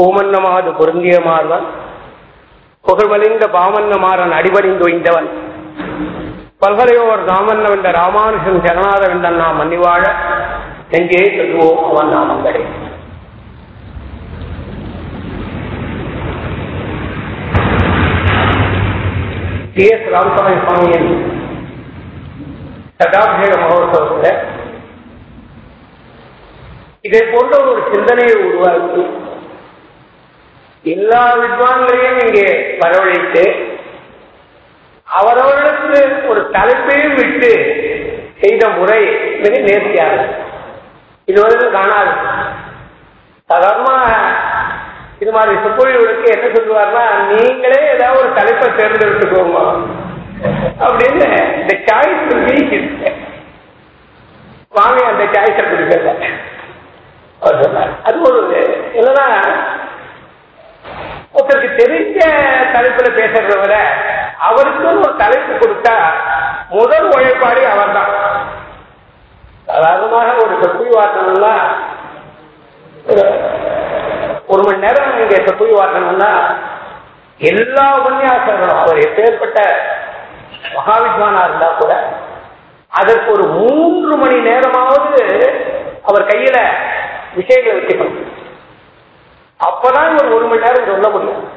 பூமன்னமாது பொருந்திய மாறுவன் புகழ்மலிந்த பாமன்ன மாறன் அடிபணிந்து ஒய்ந்தவன் பல்கலையோர் ராமன்ன வென்ற ராமானுஷன் ஜெகநாத வென்றன் நாம் மன்னிவாழ நெஞ்சே சொல்லுவோம் அவன் நாமங்களே டி எஸ் ராமசாமி சுவாமியின் சதாபிஷேக மகோத்சவத்தில் இதை போன்ற ஒரு சிந்தனையை உருவாக்கி எல்லா வித்வான்களையும் இங்கே வரவழைத்து அவரவர்களுக்கு ஒரு தலைப்பையும் விட்டு செய்த முறை மிக நேர்த்தியானது. இதுவரை காணாது. சாதாரணமா இது மாதிரி சுப்பொழிவுகளுக்கு என்ன சொல்லுவார்னா நீங்களே ஏதாவது ஒரு தலைப்பை தேர்ந்தெடுத்துக்கோங்க. அப்படின்னு இந்த சாய்ஸ் வாங்க அந்த சாய்ஸை கொடுக்கல அவர் சொன்னார். அது ஒரு என்னன்னா ஒருத்தருக்கு தெரிஞ்ச தலைப்புல பேசுறத விட அவருக்குன்னு ஒரு தலைப்பு கொடுத்தா முதல் உழைப்பாடி அவர் தான் சாதாரணமாக ஒரு சொற்பொழி வாட்டணும்னா ஒரு மணி நேரம் இங்க சொற்பொழி வாட்டணும்னா எல்லா உபன்யாசங்களும் அவர் எப்பேற்பட்ட மகாவித்வானா இருந்தா கூட அதற்கு ஒரு மூன்று மணி நேரமாவது அவர் கையில விஷயங்களை வச்சுக்கணும். அப்பதான் ஒரு ஒரு மணி நேரம் சொல்ல முடியும்.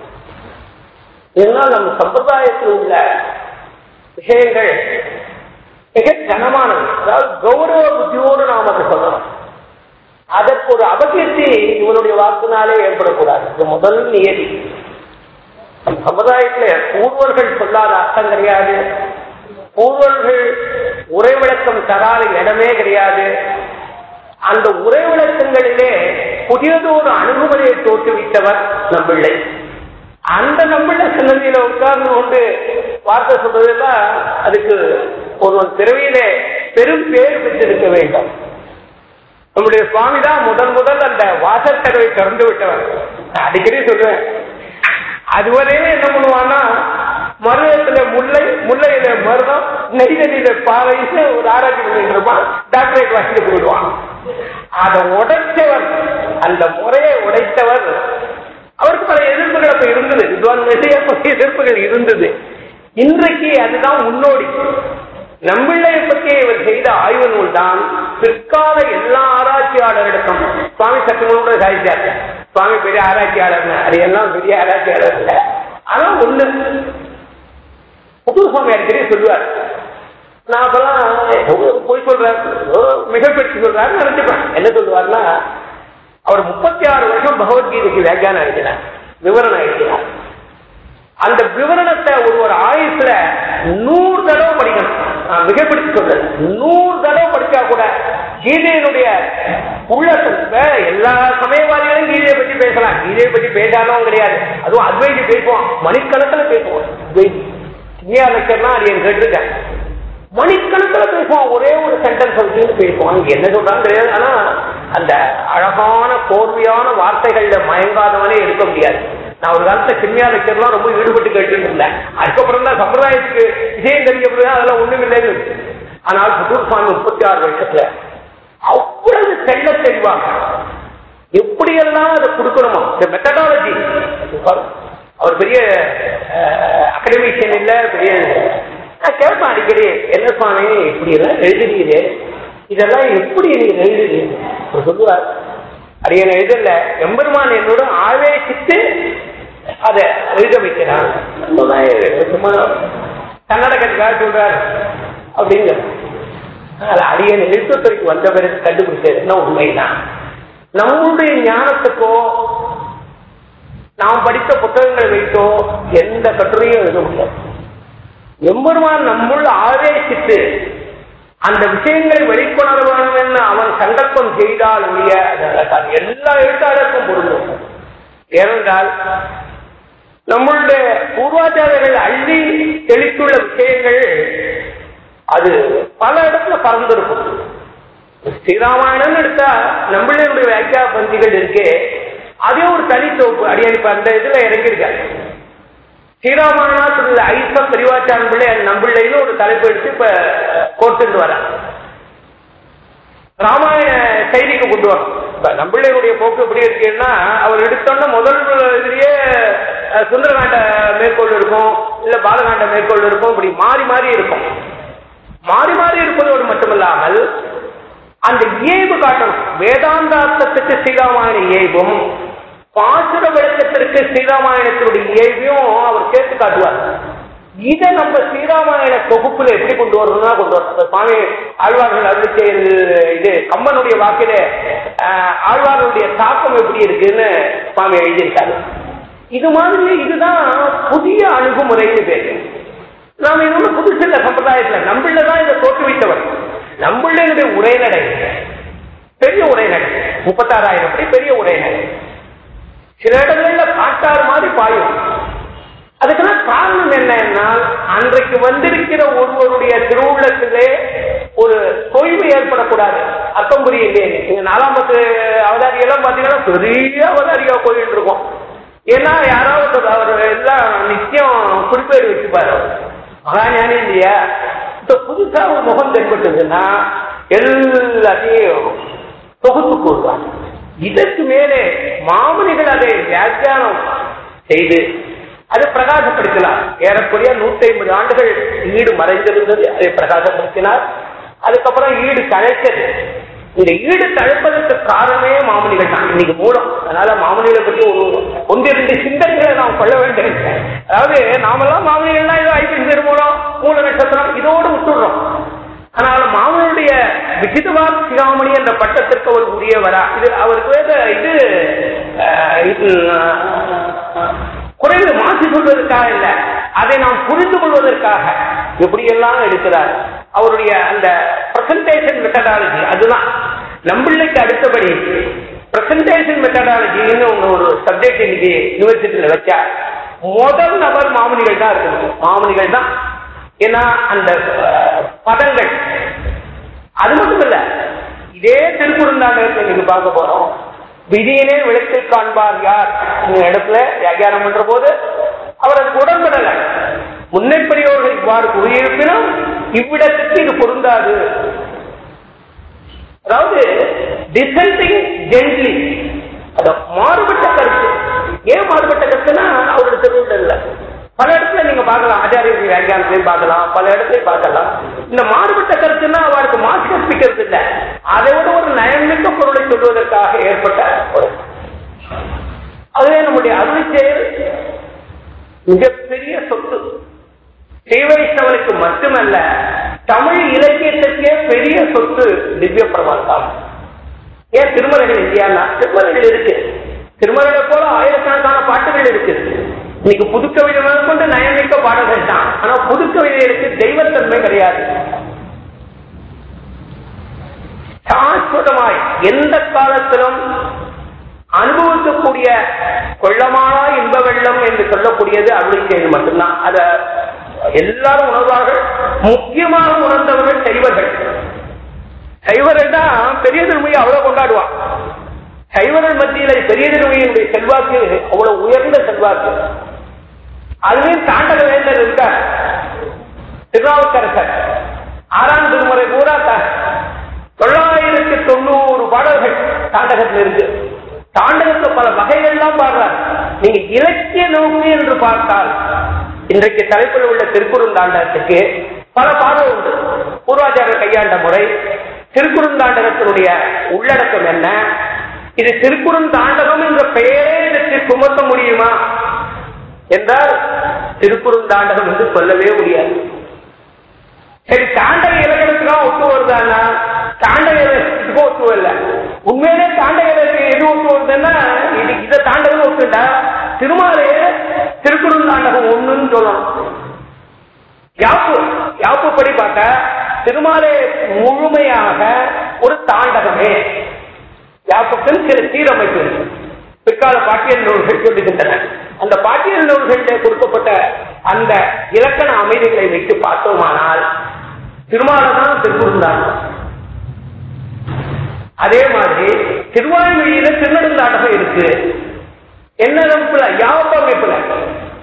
இதனால் நம்ம சம்பிரதாயத்தில் உள்ள விஷயங்கள் மிக கனமானது. அதாவது கௌரவ புத்தியோடு நாம் அதை சொல்லணும். அதற்கு ஒரு அபகீர்த்தி இவனுடைய வாக்குனாலே ஏற்படக்கூடாது. இது முதல் நியதி. சமுதாயத்துல பூர்வர்கள் சொல்லாத அர்த்தம் கிடையாது. பூர்வர்கள் உரை விளக்கம் தராத இடமே கிடையாது. அந்த உரை விளக்கங்களிலே புதியதொரு அணுகுமுறையை தோற்றுவித்தவர் நம்பிள்ளை அந்த நம்பிள்ளை சின்னதியில உட்கார்ந்து கொண்டு வார்த்தை சொல்றதெல்லாம் அதுக்கு ஒருவன் பிறவியிலே பெரும் பேர் பெற்றிருக்க வேண்டும். நம்முடைய சுவாமி தான் முதல் முதல் அந்த வாசக்கதவை திறந்து விட்டவர். அடிக்கடி சொல்றேன் அதுவரையே என்ன பண்ணுவான்னா மருதத்துல முல்லை முல்லையில மருதம் நெய்தலியில பாவைன்னு ஒரு ஆராய்ச்சி பண்ணிட்டு இருப்பான் டாக்டரேட் வாங்கிட்டு போயிடுவான் அதை உடைச்சவர் அந்த முறையை உடைத்தவர். அவருக்கு பல எதிர்ப்புகள் அப்ப இருந்தது. வித்வான் நிறைய எதிர்ப்புகள் இருந்தது. இன்றைக்கு அதுதான் முன்னோடி. நம்பிள்ளையை பற்றி இவர் செய்த ஆய்வு நூல் தான் பிற்கால எல்லா ஆராய்ச்சியாளர்களுக்கும் சுவாமி சத்தியமோட சாதிச்சார். சுவாமி பெரிய ஆராய்ச்சியாளர் அது எல்லாம் பெரிய ஆராய்ச்சியாளர் இல்லை. ஆனா ஒண்ணு. புது சுவாமி அடிக்கடி சொல்லுவார். நான் அப்பெல்லாம் போய் சொல்றேன். மிகப்படுத்தி சொல்றாரு நினைச்சுப்பேன். என்ன சொல்லுவார்னா அவர் முப்பத்தி ஆறு வருஷம் பகவத்கீதைக்கு வியாக்கியானம் எழுதினார் விவரணம் எழுதினார் அந்த விவரணத்தை ஒரு ஒரு ஆயுசுல நூறு தடவை படிக்கணும். நான் மிகப்படுத்தி சொல்றேன் நூறு தடவை படிச்சா கூட கீதையினுடைய உள்ளத்தை எல்லா சமயவாதிகளும் கீதையை பற்றி பேசலாம். கீதையை பற்றி பேசாதவங்க கிடையாது. அதுவும் அத்வைதி பேசுவோம் மணிக்கணக்கில் பேசுவோம் அத்வைதி. இந்தியா லட்சம்னா அது என் கேட்டிருக்கேன் மணிக்கணக்கில் பேசுவான். ஒரே ஒரு சென்டென்ஸ் வச்சுன்னு பேசுவான். என்ன சொல்றான்னு தெரியாது. ஆனா அந்த அழகான கோர்வையான வார்த்தைகள்ல மயங்காதவனே இருக்க முடியாது. நான் ஒரு காலத்துல சின்னியா லெக்சர்லாம் ரொம்ப ஈடுபட்டு கேட்டுட்டு இருந்தேன். அதுக்கப்புறம் தான் சம்பிரதாயத்துக்கு விஷயம் தெரிஞ்ச அதெல்லாம் ஒண்ணும் இல்லைன்னு ஆனால் புதூர் சுவாமி முப்பத்தி ஆறு வருஷத்துல அவ்வளவு செல்ல எப்படி எப்படியெல்லாம் அதை கொடுக்கணுமோ இந்த மெத்தடாலஜி அவர் பெரிய அகடமிஷியன் இல்ல பெரிய நான் கேட்பேன் அடிக்கடி என்ன சுவாமி இப்படி எல்லாம் எழுதுறீரு இதெல்லாம் எப்படி நீங்க எழுதுறீங்க? அவர் சொல்லுவார் அடியனை எழுதல. எம்பெருமான் என்னோட ஆவேசித்து அதை எழுத வைக்கிறான் சும்மா கன்னடகத்துக்காக சொல்றாரு அப்படிங்கிற. அடியன் எழுத்துத்துறைக்கு வந்த பிறகு கண்டுபிடிச்சது என்ன உண்மைதான் நம்முடைய ஞானத்துக்கோ நாம் படித்த புத்தகங்களை வைத்தோ எந்த கட்டுரையும் எழுத முடியாது. எம்பெருமான் நம்முள் ஆவேசித்து அந்த விஷயங்களை வெளிக்கொணர வேணும் என்று அவன் சங்கல்பம் செய்தால் ஒழிய எல்லா எழுத்தாளருக்கும் பொருந்தும். ஏனென்றால் நம்மளுடைய பூர்வாச்சாரர்கள் அள்ளி தெளித்துள்ள விஷயங்கள் அது பல இடத்துல பறந்திருக்கும். ஸ்ரீராமாயணம் எடுத்தா நம்மளுடைய வியாக்கியா பந்திகள் இருக்கு. அதே ஒரு தனி தொகுப்பு அடியணிப்பு அந்த இதுல இறங்கியிருக்காரு ஸ்ரீராமாயணத்துல ஐப்ப பெரிவாச்சான் பிள்ளை நம்பிள்ளைன்னு ஒரு தலைப்பு எடுத்து இப்ப கோர்த்துட்டு வர ராமாயண செய்திக்கு கொண்டு வரும் இப்ப நம்பிள்ளையுடைய போக்கு எப்படி இருக்குன்னா அவர் எடுத்தோன்னா முதல் இதுலயே சுந்தரகாண்ட மேற்கோள் இருக்கும் இல்ல பாலகாண்ட மேற்கோள் இருக்கும் இப்படி மாறி மாறி இருக்கும். மாறி மாறி இருப்பதோடு மட்டுமல்லாமல் அந்த இயல்பு காட்டணும். வேதாந்தார்த்தத்துக்கு சீதாமான இயைபும் பாசுர விளக்கத்திற்கு ஸ்ரீராமாயணத்தினுடைய இயல்பையும் அவர் சேர்த்து காட்டுவார். இதை நம்ம ஸ்ரீராமாயண தொகுப்புல எப்படி கொண்டு வரணும்னா கொண்டு வரணும். சுவாமி ஆழ்வார்கள் அருளிச்சை இது கம்மனுடைய வாக்கில ஆழ்வார்களுடைய தாக்கம் எப்படி இருக்குன்னு சுவாமி எழுதியிருக்காரு. இது மாதிரி இதுதான் புதிய அணுகுமுறைன்னு பேரு. நாம இது ஒண்ணு புதுசு இல்ல சம்பிரதாயத்துல நம்மளதான் இதை தோற்றுவித்தவர். நம்மளுடைய உரைநடை. பெரிய உரைநடை. முப்பத்தாறாயிரம் படி பெரிய உரைநடை. சில இடங்கள்ல காட்டாறு மாதிரி பாயும். அதுக்கெல்லாம் காரணம் என்னன்னா அன்றைக்கு வந்திருக்கிற ஒருவருடைய திருவுள்ளத்திலே ஒரு தொய்வு ஏற்படக்கூடாது. அர்த்தம் புரியலையே நீங்க நாலாம் பத்து அவதாரி எல்லாம் பாத்தீங்கன்னா பெரிய அவதாரியா போயிட்டு இருக்கும். ஏன்னா யாராவது அவர் எல்லாம் நிச்சயம் குறிப்பேடு வச்சுப்பாரு அவர். மகாஞானி இல்லையா? இப்ப புதுசா ஒரு முகம் தென்பட்டதுன்னா எல்லாத்தையும் தொகுத்து கூறுவாங்க. இதற்கு மேலே மாமனிகள் அதை வியாக்கியானம் செய்து அதை பிரகாசப்படுத்தினார். ஏறக்குறைய நூத்தி ஐம்பது ஆண்டுகள் ஈடு மறைந்திருந்தது. அதை பிரகாசப்படுத்தினார். அதுக்கப்புறம் ஈடு தழைத்தது. இந்த ஈடு தழைப்பதற்கு காரணமே மாமனிகள் தான். இன்னைக்கு மூலம். அதனால மாமனிகளை பற்றி ஒரு ஒன்றிரண்டு சிந்தனைகளை நாம் கொள்ள வேண்டும். அதாவது நாமெல்லாம் மாமனிகள்லாம் ஏதோ ஐபிசி மூலம் மூல நட்சத்திரம் இதோடு விட்டுடுறோம். ஆனால் மாமனுடைய விஜிதவா சிகாமணி என்ற பட்டத்திற்கு அவர் உரியவரா? இது அவருக்கு இது குறைந்து குறைவு மாற்றி சொல்வதற்காக இல்ல. அதை நாம் புரிந்து கொள்வதற்காக எப்படியெல்லாம் எடுக்கிறார். அவருடைய அந்த பிரசன்டேஷன் மெத்தடாலஜி அதுதான். நம்பிள்ளைக்கு அடுத்தபடி பிரசன்டேஷன் மெத்தடாலஜின்னு ஒரு சப்ஜெக்ட் இன்னைக்கு யூனிவர்சிட்டியில வச்சா முதல் நபர் மாமனிகள் தான் இருக்கணும். மாமனிகள் தான் ஏன்னா அந்த பதங்கள் அது மட்டும் இல்ல இதே திருக்குறந்தாண்டகத்தை நீங்க பார்க்க போறோம். விதியினே விளக்கில் காண்பார் யார்? இடத்துல வியாக்கியானம் பண்ற போது அவர் உடன்படல முன்னை பெரியவர்கள் இவ்வாறு கூறியிருப்பினும் இவ்விடத்துக்கு இது பொருந்தாது. அதாவது டிசன்டிங் ஜென்ட்லி அத மாறுபட்ட கருத்து. ஏன் மாறுபட்ட கருத்துன்னா அவரோட திருவிழா இல்ல பல இடத்துல நீங்க பார்க்கலாம். ஆச்சாரிய வியாக்கியானத்திலையும் பார்க்கலாம். பல இடத்துலையும் பார்க்கலாம். இந்த மாறுபட்ட கருத்துன்னா அவருக்கு மாற்றி கற்பிக்கிறது இல்ல. அதை விட ஒரு நயமிக்க பொருளை சொல்வதற்காக ஏற்பட்ட ஒரு அதுவே நம்முடைய அருள் செயல். மிகப்பெரிய சொத்து. ஸ்ரீவைஷ்ணவனுக்கு மட்டுமல்ல தமிழ் இலக்கியத்திற்கே பெரிய சொத்து திவ்ய பிரபாகம் ஏன் திருமலைகள் இந்தியா திருமலைகள் இருக்கு. திருமலைகளை போல ஆயிரக்கணக்கான பாட்டுகள் இருக்கு. இன்னைக்கு புதுக்கவிதை முதல் கொண்டு நயமிக்க பாடல்கள் தான். ஆனா புதுக்கவிதைகளுக்கு தெய்வத்தன்மை கிடையாது. சாஸ்வதமாய் எந்த காலத்திலும் அனுபவிக்கக்கூடிய கொள்ளமானா இன்ப வெள்ளம் என்று சொல்லக்கூடியது அருள் மட்டும்தான். அத எல்லாரும் உணர்வார்கள். முக்கியமாக உணர்ந்தவர்கள் சைவர்கள் சைவர்கள் தான் பெரிய திருமையை அவ்வளவு கொண்டாடுவான். சைவர்கள் மத்தியில பெரிய திருமையினுடைய செல்வாக்கு அவ்வளவு உயர்ந்த செல்வாக்கு. அதுவே தாண்டக வேண்டல் இருக்கார் திருநாவுக்கரசர் ஆறாம் திருமுறை பூரா தொள்ளாயிரத்தி தொண்ணூறு பாடல்கள் தாண்டகத்தில் இருக்கு. தாண்டகத்துல பல வகைகள்லாம் பாடுறார். நீங்க இலக்கிய நோக்கு என்று பார்த்தால் இன்றைக்கு தலைப்பில் உள்ள திருக்குறுந்தாண்டகத்துக்கு பல பாடல் உண்டு. பூர்வாச்சாரர் கையாண்ட முறை திருக்குறுந்தாண்டகத்தினுடைய உள்ளடக்கம் என்ன? இது திருக்குறுந்தாண்டகம் என்ற பெயரே இதற்கு சுமத்த முடியுமா? என்றால் திருக்குறுந்தாண்டகம் என்று சொல்லவே முடியாது. சரி தாண்டக இலக்கணத்துக்காக ஒத்து வருதான்னா தாண்டக இலக்கணத்துக்கும் ஒத்து வரல. உண்மையிலே தாண்டக இலக்கு எது ஒத்து வருதுன்னா இது இதை தாண்டகம் ஒத்துட்டா திருமாலே திருக்குறுந்தாண்டகம் ஒண்ணுன்னு சொல்லணும். யாப்பு யாப்பு படி பார்த்தா திருமாலே முழுமையாக ஒரு தாண்டகமே. யாப்புக்கு சில சீரமைப்பு பிற்கால பாட்டியல் நூல்கள் சொல்லுகின்றன. அந்த பாட்டியல் நூல்களிலே கொடுக்கப்பட்ட அந்த இலக்கண அமைதிகளை வைத்து பார்த்தோமானால் திருமாலதான் திருக்குறுந்தாண்டகம் அதே மாதிரி திருவாய்மொழியில திருநெடுந்தாண்டகம் இருக்கு. என்ன அமைப்புல? யாப்பு அமைப்புல.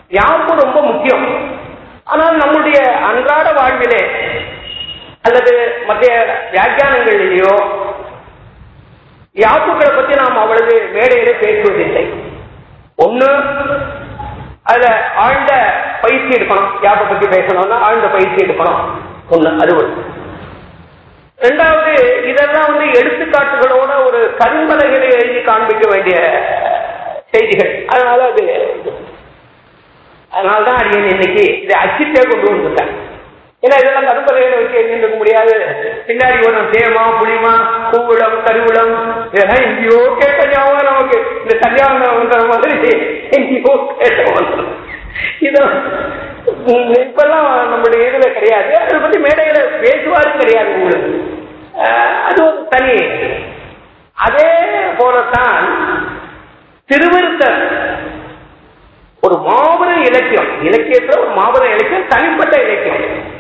யாப்பு ரொம்ப முக்கியம். ஆனால் நம்முடைய அன்றாட வாழ்விலே அல்லது மற்ற வியாக்கியானங்களிலேயோ யாப்புகளை பத்தி நாம் அவ்வளவு மேடையில பேசுவதில்லை. ஒண்ணு அதுல ஆழ்ந்த பயிற்சி எடுக்கணும். யாப்பை பத்தி பேசணும்னா ஆழ்ந்த பயிற்சி எடுக்கணும். ஒண்ணு அது ஒரு ரெண்டாவது இதெல்லாம் வந்து எடுத்துக்காட்டுகளோட ஒரு கரும்பலகையில எழுதி காண்பிக்க வேண்டிய செய்திகள். அதனால அது அதனால்தான் அடியன் இன்னைக்கு இதை அச்சிட்டே கொண்டு வந்துட்டேன் ஏன்னா இதெல்லாம் கரும்பலகையில வச்சு எழுந்திருக்க முடியாது. பின்னாடி வரும் தேமா புளிமா பூவுளம் கருவிடம் இதெல்லாம் எங்கேயோ கேட்ட ஞாபகம் நமக்கு. இந்த கல்யாணம் மாதிரி எங்கேயோ கேட்ட இதான் இப்பெல்லாம் நம்மளுடைய இதுல கிடையாது. அதை பத்தி மேடையில பேசுவாரும் கிடையாது உங்களுக்கு. அது ஒரு தனி. அதே போலத்தான் திருவிருத்தர். ஒரு மாபெரும் இலக்கியம். இலக்கியத்துல ஒரு மாபெரும் இலக்கியம் தனிப்பட்ட இலக்கியம்.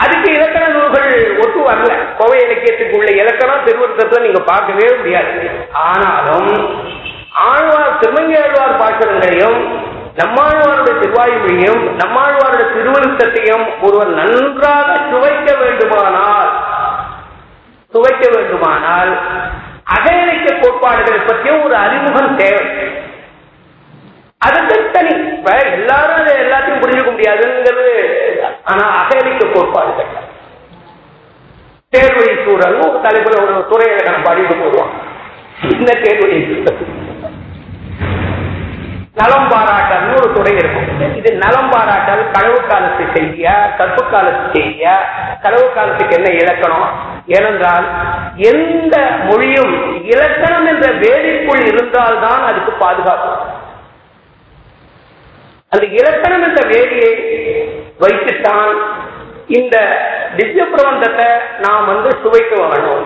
அதுக்கு இலக்கண நூல்கள் ஒட்டு வரல கோவை இலக்கியத்துக்கு உள்ள இலக்கணம் திருவருத்தத்துல நீங்க பார்க்கவே முடியாது. ஆனாலும் ஆழ்வார் திருமங்கி ஆழ்வார் பாசுரங்களையும் நம்மாழ்வாருடைய திருவாயுமையும் நம்மாழ்வாருடைய திருவருத்தத்தையும் ஒருவர் நன்றாக சுவைக்க வேண்டுமானால் சுவைக்க வேண்டுமானால் அகநிலைக்க கோட்பாடுகளை பற்றியும் ஒரு அறிமுகம் தேவை. அதுக்கு தனி. எல்லாரும் அதை எல்லாத்தையும் புரிஞ்சு முடியாதுங்கிறது. ஆனா அகலிக்க கோட்பாடு கிடையாது. தேர்வழி சூழல் ஒரு தலைப்புல ஒரு துறையில இலக்கணம் பாடிட்டு போடுவான் இந்த தேர்வழி நலம் பாராட்டல் ஒரு துறை இருக்கும். இது நலம் பாராட்டல் களவு காலத்து செய்தியா கற்பு காலத்து செய்தியா களவு காலத்துக்கு என்ன இலக்கணம்? ஏனென்றால் எந்த மொழியும் இலக்கணம் என்ற வேதிக்குள் இருந்தால்தான் அதுக்கு பாதுகாப்பு. அந்த இலக்கணம் என்ற வேலையை வைத்துத்தான் இந்த திவ்ய பிரபந்தத்தை நாம் வந்து சுவைக்க வேணும்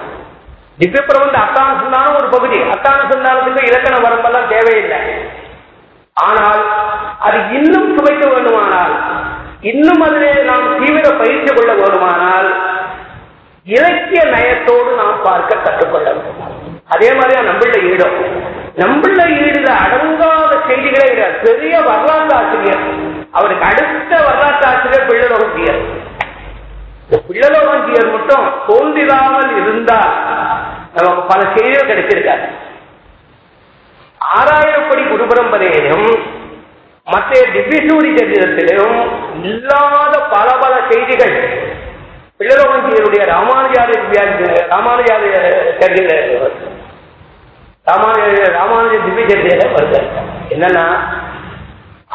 திவ்ய பிரபந்த அத்தான சந்தானம் ஒரு பகுதி. அத்தான சந்தானத்துக்கு இலக்கண வரம்பெல்லாம் தேவையில்லை. ஆனால் அது இன்னும் சுவைக்க வேண்டுமானால் இன்னும் அதிலே நாம் தீவிர பயிற்சி கொள்ள வேண்டுமானால் இலக்கிய நயத்தோடு நாம் பார்க்க கற்றுக்கொள்ள வேண்டும். அதே மாதிரி நம்மள ஈடும் நம்மள ஈடுல அடங்காத செய்திகளே கிடையாது. பெரிய வரலாற்று ஆசிரியர். அவருக்கு அடுத்த வரலாற்று ஆசிரியர் பிள்ளலோகியர் பிள்ளலோகியர் மட்டும் தோன்றிடாமல் இருந்தால் நமக்கு பல செய்திகள் கிடைச்சிருக்காரு ஆறாயிரப்படி குருபரம்பரையிலும் மற்ற திவ்யசூரி சரித்திரத்திலும் இல்லாத பல பல செய்திகள் பிள்ளலோகஞ்சியருடைய ராமானுஜாரிய ராமானுஜாரிய ராமானுஜ ராமானுஜ திவ்ய வருகிறார். வருது என்னன்னா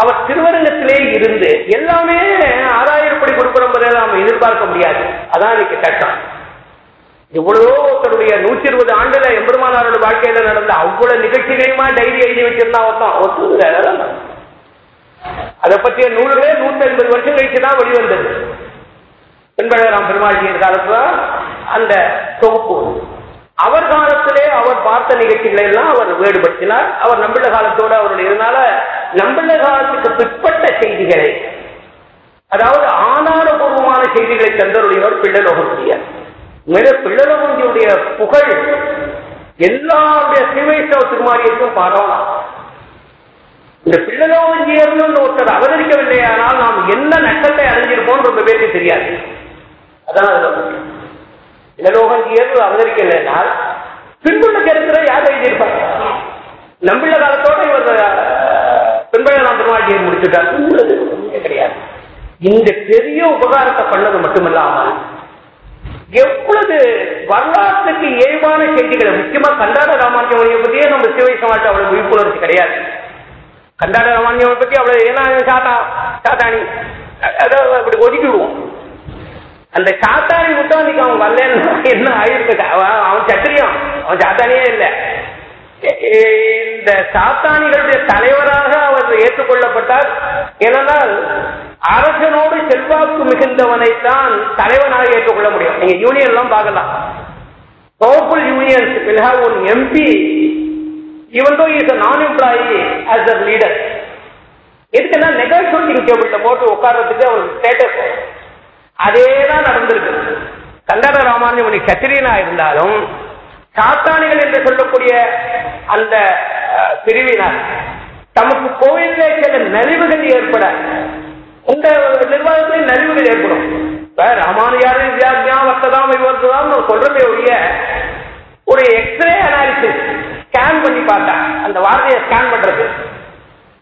அவர் திருவரங்கத்திலே இருந்து எல்லாமே ஆறாயிரப்படி கொடுக்கிறோம் நாம எதிர்பார்க்க முடியாது. அதான் இன்னைக்கு கட்டம் இவ்வளவோ ஒருத்தருடைய நூத்தி இருபது ஆண்டுல எம்பெருமானாரோட வாழ்க்கையில நடந்த அவ்வளவு நிகழ்ச்சிகளையுமா டைரி எழுதி வச்சிருந்தா ஒருத்தான். ஒத்துங்க அதை பற்றிய நூல்களே நூத்தி ஐம்பது வருஷம் கழிச்சுதான் வெளிவந்தது. பெண்பழகராம் பெருமாள் காலத்துல அந்த தொகுப்பு அவர் காலத்திலே அவர் பார்த்த நிகழ்ச்சிகளை எல்லாம் அவர் வேறுபடுத்தினார். அவர் நம்பிள்ள காலத்தோடு அவருடைய இருந்தால நம்பிள்ள காலத்துக்கு பிற்பட்ட செய்திகளை அதாவது ஆதாரபூர்வமான செய்திகளை தந்தருடையவர் பிள்ளலோகமுடியார் மிக பிள்ளலகுண்டியுடைய புகழ் எல்லாருடைய சிவைஷ்ணவ திருமாரியருக்கும் பரவலாம் இந்த பிள்ளலோகஞ்சியர்னு ஒருத்தர் அவதரிக்கவில்லை ஆனால் நாம் என்ன நட்டத்தை அடைஞ்சிருப்போம் ரொம்ப பேருக்கு தெரியாது. அதான் பிள்ளலோகஞ்சியர் அவதரிக்கலைனால் பின்புள்ள கருத்துல யார் எழுதியிருப்பார்? நம்பிள்ள காலத்தோட இவர் பின்பழலாம் திருமாட்டியை முடிச்சுட்டார் கிடையாது. இந்த பெரிய உபகாரத்தை பண்ணது மட்டுமல்லாமல் எவ்வளவு வரலாற்றுக்கு இயல்பான செய்திகளை முக்கியமா கண்டாட ராமானுஜமணியை பத்தியே நம்ம சிவை சமாஜ் அவ்வளவு விழிப்புணர்ச்சி கிடையாது. கண்டாட ராமானுஜமணி பத்தி அவ்வளவு ஏன்னா சாத்தா சாத்தானி அதாவது அப்படி ஒதுக்கிடுவோம் அந்த சாத்தானி மட்டும் இன்னைக்கு அவன் வரலன்னு என்ன ஆயிருக்கு? அவன் அவன் சத்திரியம். அவன் சாத்தானியே இல்லை. இந்த சாத்தானிகளுடைய தலைவராக அவர் ஏற்றுக்கொள்ளப்பட்டார். ஏனென்றால் அரசனோடு செல்வாக்கு மிகுந்தவனைத்தான் தலைவனாக ஏற்றுக்கொள்ள முடியும். நீங்க யூனியன் எல்லாம் பார்க்கலாம். Powerful unions will have one MP even though is non employee as a leader எதுக்குன்னா நெகோசியேட்டிங் டேபிள்ல போட்டு உட்கார்றதுக்கு அவருக்கு ஸ்டேட்டஸ் அதேதான் நடந்திருக்கு. கண்டட ராமானுஜமணி கத்திரியனா இருந்தாலும் சாத்தானிகள் என்று சொல்லக்கூடிய அந்த பிரிவினர் தமக்கு கோயிலே சில நலிவுகள் ஏற்பட இந்த நிர்வாகத்திலே நலிவுகள் ஏற்படும். இப்ப ராமானுஜாரி வியாஜா வர்த்ததாம் விவர்த்ததாம் சொல்றதே ஒழிய ஒரு எக்ஸ்ரே அனாலிசிஸ் ஸ்கேன் பண்ணி பார்த்தா அந்த வார்த்தையை ஸ்கேன் பண்றது.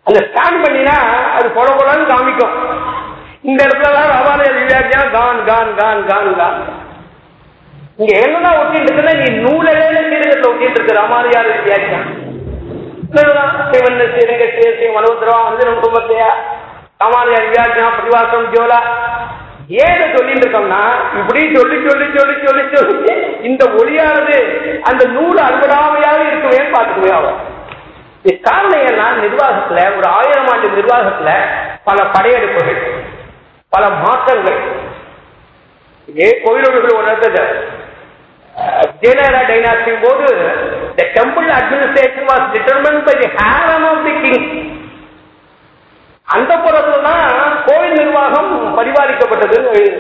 அந்த ஸ்கேன் பண்ணினா அது பொல பொலன்னு காமிக்கும். இந்த இடத்துல தான் ரவாலய விளையாட்டியா? கான் கான் கான் கான் கான். இங்க என்ன ஒட்டிட்டு இருக்குன்னா நீ நூலையில சீரகத்துல ஒட்டிட்டு இருக்கு ராமாரியார் விளையாட்டியா? சிவன் ஸ்ரீரங்க ஸ்ரீ வந்து நம்ம கும்பத்தையா ராமாரியார் விளையாட்டியா பிரதிவாசம் ஜோலா. ஏன்னு சொல்லிட்டு இருக்கோம்னா இப்படி சொல்லி சொல்லி சொல்லி சொல்லி சொல்லி இந்த ஒளியானது அந்த நூல் அன்படாமையாக இருக்குமே பார்த்துக்கவே ஆகும். காரணம் ஏன்னா நிர்வாகத்துல ஒரு ஆயிரம் ஆண்டு நிர்வாகத்துல பல படையெடுப்புகள் பல மாற்றங்கள். இதே கோயிலோடுகள் ஒரு இடத்துல விஜயநகர போது the temple administration was determined by the harem of the king. அந்த புறத்துல தான் கோவில் நிர்வாகம் பரிபாலிக்கப்பட்டதுன்னு எழுது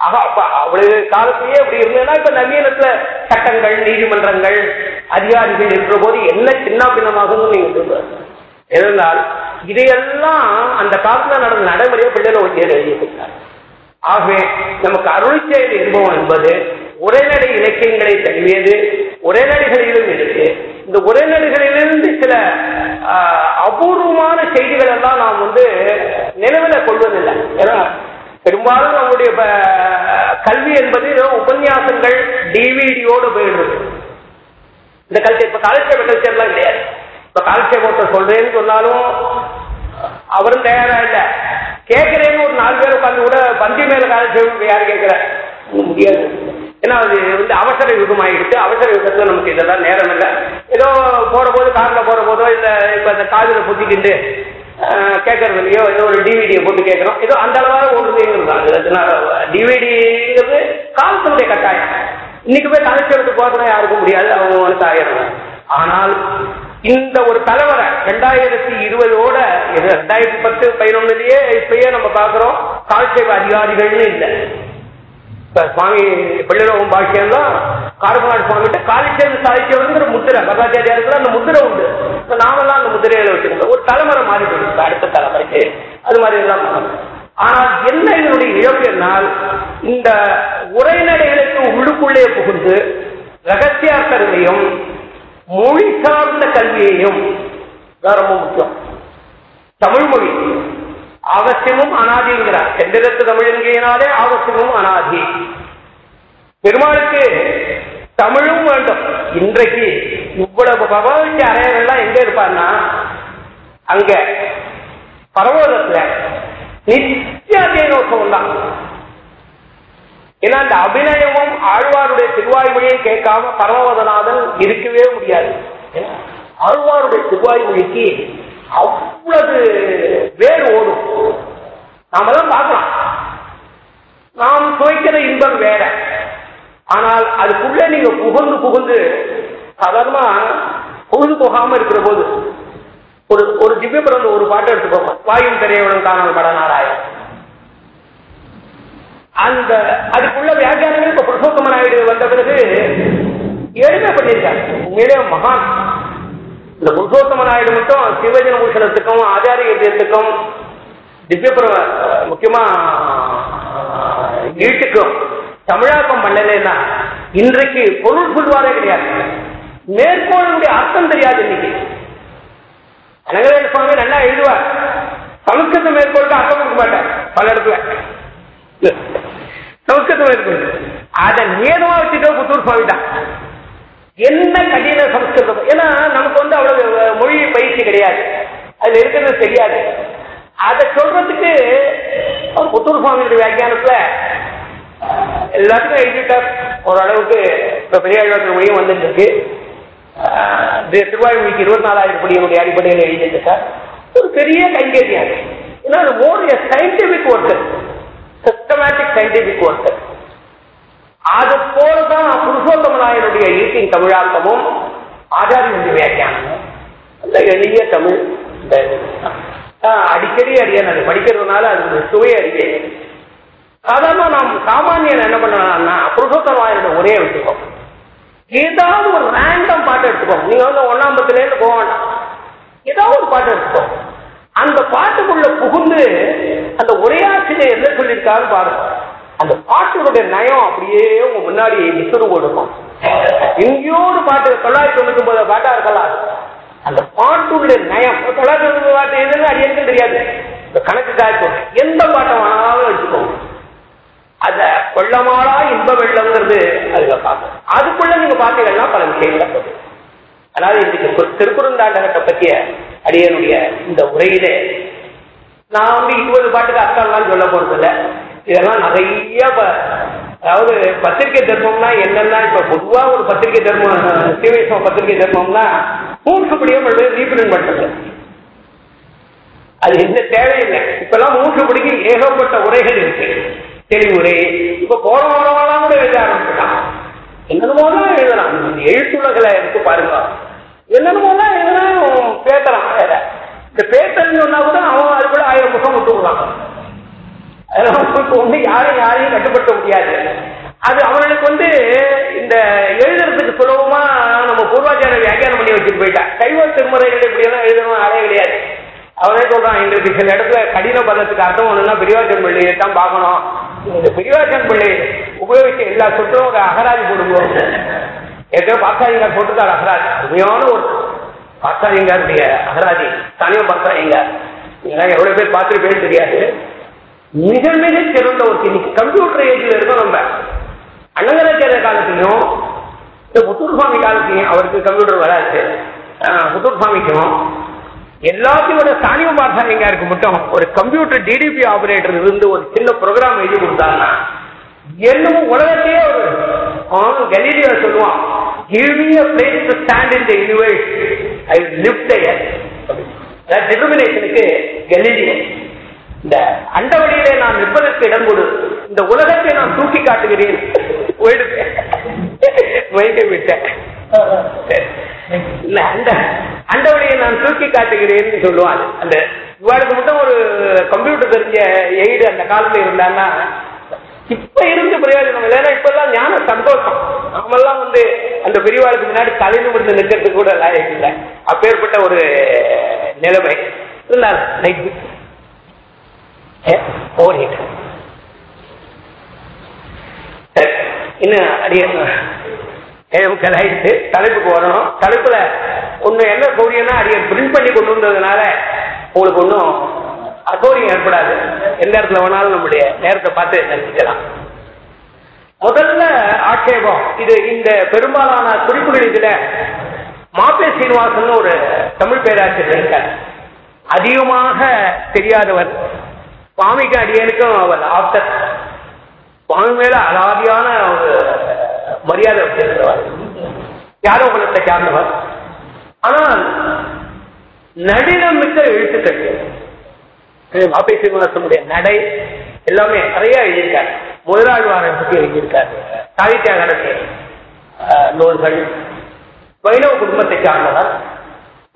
ஆக அப்ப அவ்வளவு காலத்திலேயே அப்படி இருந்ததுன்னா இப்ப நவீனத்துல சட்டங்கள் நீதிமன்றங்கள் அதிகாரிகள் இருக்கிற போது என்ன சின்ன பின்னமாகும் நீங்க இருந்தால் இதையெல்லாம் அந்த காலத்துல நடந்த நடைமுறையை பிள்ளைகளை ஒட்டியில் எழுதியிருக்கிறார் ஆகவே நமக்கு அருள் செயல் என்பவன் என்பது உரைநடை இலக்கியங்களை தழுவியது உரைநடைகளிலும் இருக்கு. இந்த உரைநடைகளிலிருந்து சில அபூர்வமான செய்திகள் எல்லாம் நாம் வந்து நினைவில் கொள்வதில்லை. ஏன்னா பெரும்பாலும் நம்முடைய கல்வி என்பது உபன்யாசங்கள் டிவிடியோடு போயிடுறது. இந்த கல்ச்சர் இப்ப காலட்சேப கல்ச்சர்லாம் கிடையாது. இப்ப காலட்சேபத்தை சொல்றேன்னு சொன்னாலும் அவரும் தயாரா இல்ல. கேட்கிறேன்னு ஒரு நாலு பேர் உட்காந்து கூட பந்தி மேல காலட்சேபம் யாரு கேட்கிற முடியாது. ஏன்னா அது வந்து அவசர யுகம் ஆயிடுச்சு அவசர யுகத்துல நமக்கு இதெல்லாம் நேரம் இல்லை. ஏதோ போற போது கார்ல போற போதோ இல்ல இப்ப இந்த காதுல புத்திக்கிட்டு கேட்கறது இல்லையோ ஏதோ ஒரு டிவிடியை போட்டு கேட்கறோம் ஏதோ அந்த அளவாக ஓடுதுங்கிறது டிவிடிங்கிறது காலத்தினுடைய கட்டாயம். இன்னைக்கு போய் கலைச்சலுக்கு போறதுனா யாருக்கும் முடியாது. அவங்க வந்து ஆயிரம் ஆனால் இந்த ஒரு தலைவரை ரெண்டாயிரத்தி இருபதோட இது ரெண்டாயிரத்தி பத்து பதினொன்னுலயே இப்பயே நம்ம பாக்குறோம் கால்சேவ அதிகாரிகள்னு இல்லை. சுவாமி பிள்ளைரோகம் பாக்கியம் தான். காரகுநாடு சுவாமி காலிச்சேர்ந்து சாதிச்சவருங்கிற முத்திரை பகவாச்சாரியாருக்கு அந்த முத்திரை உண்டு. இப்ப நாமெல்லாம் அந்த முத்திரையில வச்சிருந்தோம். ஒரு தலைமுறை மாறி போயிருக்கு அடுத்த தலைமுறைக்கு அது மாதிரி எல்லாம் ஆனால் என்ன இதனுடைய இழப்பு என்னால் இந்த உரைநடைகளுக்கு உள்ளுக்குள்ளே புகுந்து ரகசியார்த்தங்களையும் மொழி சார்ந்த கல்வியையும் தான் ரொம்ப முக்கியம். தமிழ் மொழி. ஆகசியமும் அனாதிங்கிறார் செந்திரத்து தமிழங்கினாலே ஆகசியமும் அனாதி. பெருமாளுக்கு தமிழும் வேண்டும். இன்றைக்கு இவ்வளவு பகவதி அறையரெல்லாம் எங்க இருப்பார்னா அங்க பரவோதத்துல நித்திய அத்தியனோத்சவம் தான் ஏன்னா அந்த அபிநயமும் ஆழ்வாருடைய திருவாய்மொழியை கேட்காம பரமவதநாதன் இருக்கவே முடியாது. ஏன்னா, ஆழ்வாருடைய திருவாய்மொழிக்கு அவ்வளவு வேர் ஓடும். நாம தான் பார்க்கலாம். நாம் சுவைக்கிற இன்பம் வேற. ஆனால் அதுக்குள்ள நீங்க புகுந்து புகுந்து சாதாரணமா புகுந்து போகாம இருக்கிற போது ஒரு ஒரு திவ்ய பிறந்த ஒரு பாட்டு எடுத்துக்கோங்க. வாயும் திரையுடன் காணல் பட நாராயணன் அந்த அதுக்குள்ள வியாக்கியானங்கள் இப்ப புருஷோத்தம நாயுடு வந்த பிறகு எளிமை பண்ணியிருக்காங்க உண்மையிலே மகான். இந்த புருஷோத்தம நாயுடு மட்டும் சிவஜன பூஷணத்துக்கும் ஆச்சாரியத்துக்கும் திவ்யபுரம் திவ்யபுர முக்கியமா வீட்டுக்கும் தமிழாக்கம் பண்ணலைன்னா இன்றைக்கு பொருள் சொல்வாரே கிடையாது. மேற்கோளுடைய அர்த்தம் தெரியாது இன்னைக்கு. அனகரேன சுவாமி நல்லா எழுதுவார். சமஸ்கிருத மேற்கோளுக்கு அர்த்தம் கொடுக்க மாட்டார். பல இடத்துல. சமஸ்கிருதம் மேற்கோள் அதை நேரமா வச்சுட்டோ புத்தூர் சுவாமி தான் என்ன கடின சமஸ்கிருதம் ஏன்னா நமக்கு வந்து அவ்வளவு மொழி பயிற்சி கிடையாது. அதுல இருக்கிறது தெரியாது. அதை சொல்றதுக்கு அவர் புத்தூர் சுவாமியுடைய வியாக்கியானத்துல எல்லாத்துக்கும் எழுதிட்டார். ஓரளவுக்கு இப்ப பெரிய மொழியும் வந்துட்டு இருக்கு அஹ், இருபத்தி நாலாயிரம் படியினுடைய அடிப்படையில் எழுதிட்டு இருக்கார் ஒரு பெரிய கைங்கரியம் ஏன்னா அது more scientific worker systematic scientific worker அது போலதான் புருஷோத்தம நாயனுடைய ஈட்டின் தமிழாக்கமும் ஆச்சாரியனுடைய வியாக்கியானமும். அந்த எளிய தமிழ். இந்த அடிக்கடி அறியேன் அது படிக்கிறதுனால அது சுவை அறிய சாதாரண நாம் சாமானியன் என்ன பண்ணலாம்னா புருஷோத்தம நாயனுடைய ஒரே வச்சுக்கோம் ஏதாவது ஒரு ரேண்டம் பாட்டு எடுத்துக்கோங்க. நீங்க வந்து ஒன்னாம்பத்துல இருந்து போக வேண்டாம். ஏதாவது ஒரு பாட்டு எடுத்துக்கோங்க. அந்த பாட்டுக்குள்ள புகுந்து அந்த உரையாற்றில என்ன சொல்லியிருக்காரு பாருங்க. அந்த பாட்டுடைய நயம் அப்படியே உங்க முன்னாடி விசுறு கொடுக்கும் எங்கேயோ ஒரு பாட்டு தொள்ளாயிரத்தி தொண்ணூத்தி ஒன்பது பாட்டா இருக்கலாம் அந்த பாட்டுள்ள நயம். தொள்ளாயிரத்தி தொண்ணூத்தி பாட்டு எதுன்னு அடியனுக்கும் தெரியாது. இந்த கணக்கு காய்க்கும் எந்த பாட்டை வேணாலும் வச்சுக்கோங்க அத கொள்ளமாளா இன்ப வெள்ளம்ங்கிறது அதுல பார்க்கணும் அதுக்குள்ள நீங்க பாத்தீங்கன்னா பல விஷயங்களை அதாவது இன்னைக்கு திருக்குறுந்தாண்டகத்தை பற்றிய அடியனுடைய இந்த உரையிலே நான் வந்து இருபது பாட்டுக்கு அர்த்தம்லாம் சொல்ல போறதில்ல. இதெல்லாம் நிறைய அதாவது பத்திரிகை தர்மம்னா என்னன்னா இப்ப பொதுவா ஒரு பத்திரிகை தர்மம் சீவைசம் பத்திரிகை தர்மம்னா மூன்றுபடியே ரீபிரிண்ட் பண்றது. அது என்ன தேவையில்லை இப்பெல்லாம் மூன்றுபடிக்கு ஏகப்பட்ட உரைகள் இருக்கு. தெளிவுரை இப்ப போற வரவெல்லாம் கூட எழுத ஆரம்பிச்சுட்டான். என்னென்னமோ எழுதலாம் எழுத்துலகளை எடுத்து பாருங்க. என்னென்னமோ எழுதுறான். எழுதலாம் வேற இந்த பேசுறதுன்னு சொன்னா கூட அவன் அது கூட ஆயிரம் புத்தகம் விட்டுருவாங்க ஒண்ணு யாரையும் யாரையும் கட்டுப்படுத்த முடியாது. அது அவனுக்கு வந்து இந்த எழுதுறதுக்கு சுலபமா நம்ம பூர்வாச்சார வியாக்கியானம் பண்ணி வச்சுட்டு போயிட்டான் கைவ திருமுறைகள் இப்படியெல்லாம் எழுதணும் ஆளே கிடையாது. அவரே சொல்றான் இன்றைக்கு சில இடத்துல கடின பதத்துக்கு அர்த்தம் ஒண்ணுன்னா பெரியவாச்சன் பிள்ளையை தான் பார்க்கணும். இந்த பெரியவாச்சன் பிள்ளை உபயோகிச்ச எல்லா சொட்டும் ஒரு அகராதி போடுவோம் ஏற்கனவே பாஸ்தாதிங்கார் போட்டுக்கார் அகராதி. உண்மையான ஒரு பாஸ்தாதிங்காருடைய அகராதி. தனியும் பாஸ்தாதிங்கார் இதெல்லாம் எவ்வளவு பேர் பார்த்துருப்பேன்னு தெரியாது. மிக மிக சிறந்த ஒரு இன்னைக்கு கம்ப்யூட்டர் ஏஜ்ல இருக்கோம் நம்ம. அண்ணங்கராச்சாரிய காலத்திலையும் இந்த புத்தூர் சுவாமி காலத்திலையும் அவருக்கு கம்ப்யூட்டர் வராது. புத்தூர் சுவாமிக்கும். எல்லாத்தையும் விட சானிய இருக்கு மட்டும். ஒரு கம்ப்யூட்டர் டிடிபி ஆபரேட்டர் இருந்து ஒரு சின்ன ப்ரோக்ராம் எழுதி கொடுத்தாங்க என்னமோ உலகத்தையே ஒரு அவன் கலீலியோ சொல்லுவான். give me a place to stand in the universe. I will live there. டிட்டர்மினேஷனுக்கு கலீலியோ. இந்த அண்டவழியிலே நான் நிற்பதற்கு இடம் கொடு. இந்த உலகத்தை நான் தூக்கி காட்டுகிறேன். போயிட்டு விட்டேன். இல்ல அந்த அண்டவழியை நான் தூக்கி காட்டுகிறேன்னு சொல்லுவாங்க. அந்த இவாளுக்கு மட்டும் ஒரு கம்ப்யூட்டர் தெரிஞ்ச எய்டு அந்த காலத்துல இருந்தான்னா இப்ப இருந்து பிரயோஜனம் இல்லைன்னா இப்பெல்லாம் ஞான சந்தோஷம். நாமெல்லாம் வந்து அந்த பெரியவாளுக்கு முன்னாடி தலை நிமிர்ந்து நிற்கிறதுக்கு கூட லாயக்கு இல்லை. அப்பேற்பட்ட ஒரு நிலைமை. இருந்தால் நைட் இன்னும் அடிய ஏழுமுக்கால் ஆயிடுச்சு தலைப்புக்கு வரணும். தலைப்புல ஒண்ணு என்ன சௌரியம்னா அடிய பிரிண்ட் பண்ணி கொண்டு வந்ததுனால உங்களுக்கு ஒன்றும் அசௌரியம் ஏற்படாது. எந்த இடத்துல வேணாலும் நம்முடைய நேரத்தை பார்த்து நிறுத்திக்கலாம். முதல்ல ஆட்சேபம். இது இந்த பெரும்பாலான குறிப்புகள் இதுல மாப்பிள சீனிவாசன் ஒரு தமிழ் பேராசிரியர் இருக்கார். அதிகமாக தெரியாதவர். சுவாமிக்கு அடியனுக்கும் அவர் ஆப்டர் சுவாமி மேல அலாதியான ஒரு மரியாதை சேர்ந்தவர் யாரோ குலத்தை சார்ந்தவர் ஆனால் நடினம் மிக்க எழுத்துக்கள் மாப்பை சீனிவாசனுடைய நடை எல்லாமே நிறைய எழுதியிருக்காரு. முதலாழ்வாரை பற்றி எழுதியிருக்காரு சாகித்யாகரத்தை நூல்கள். வைணவ குடும்பத்தை சார்ந்தவர்.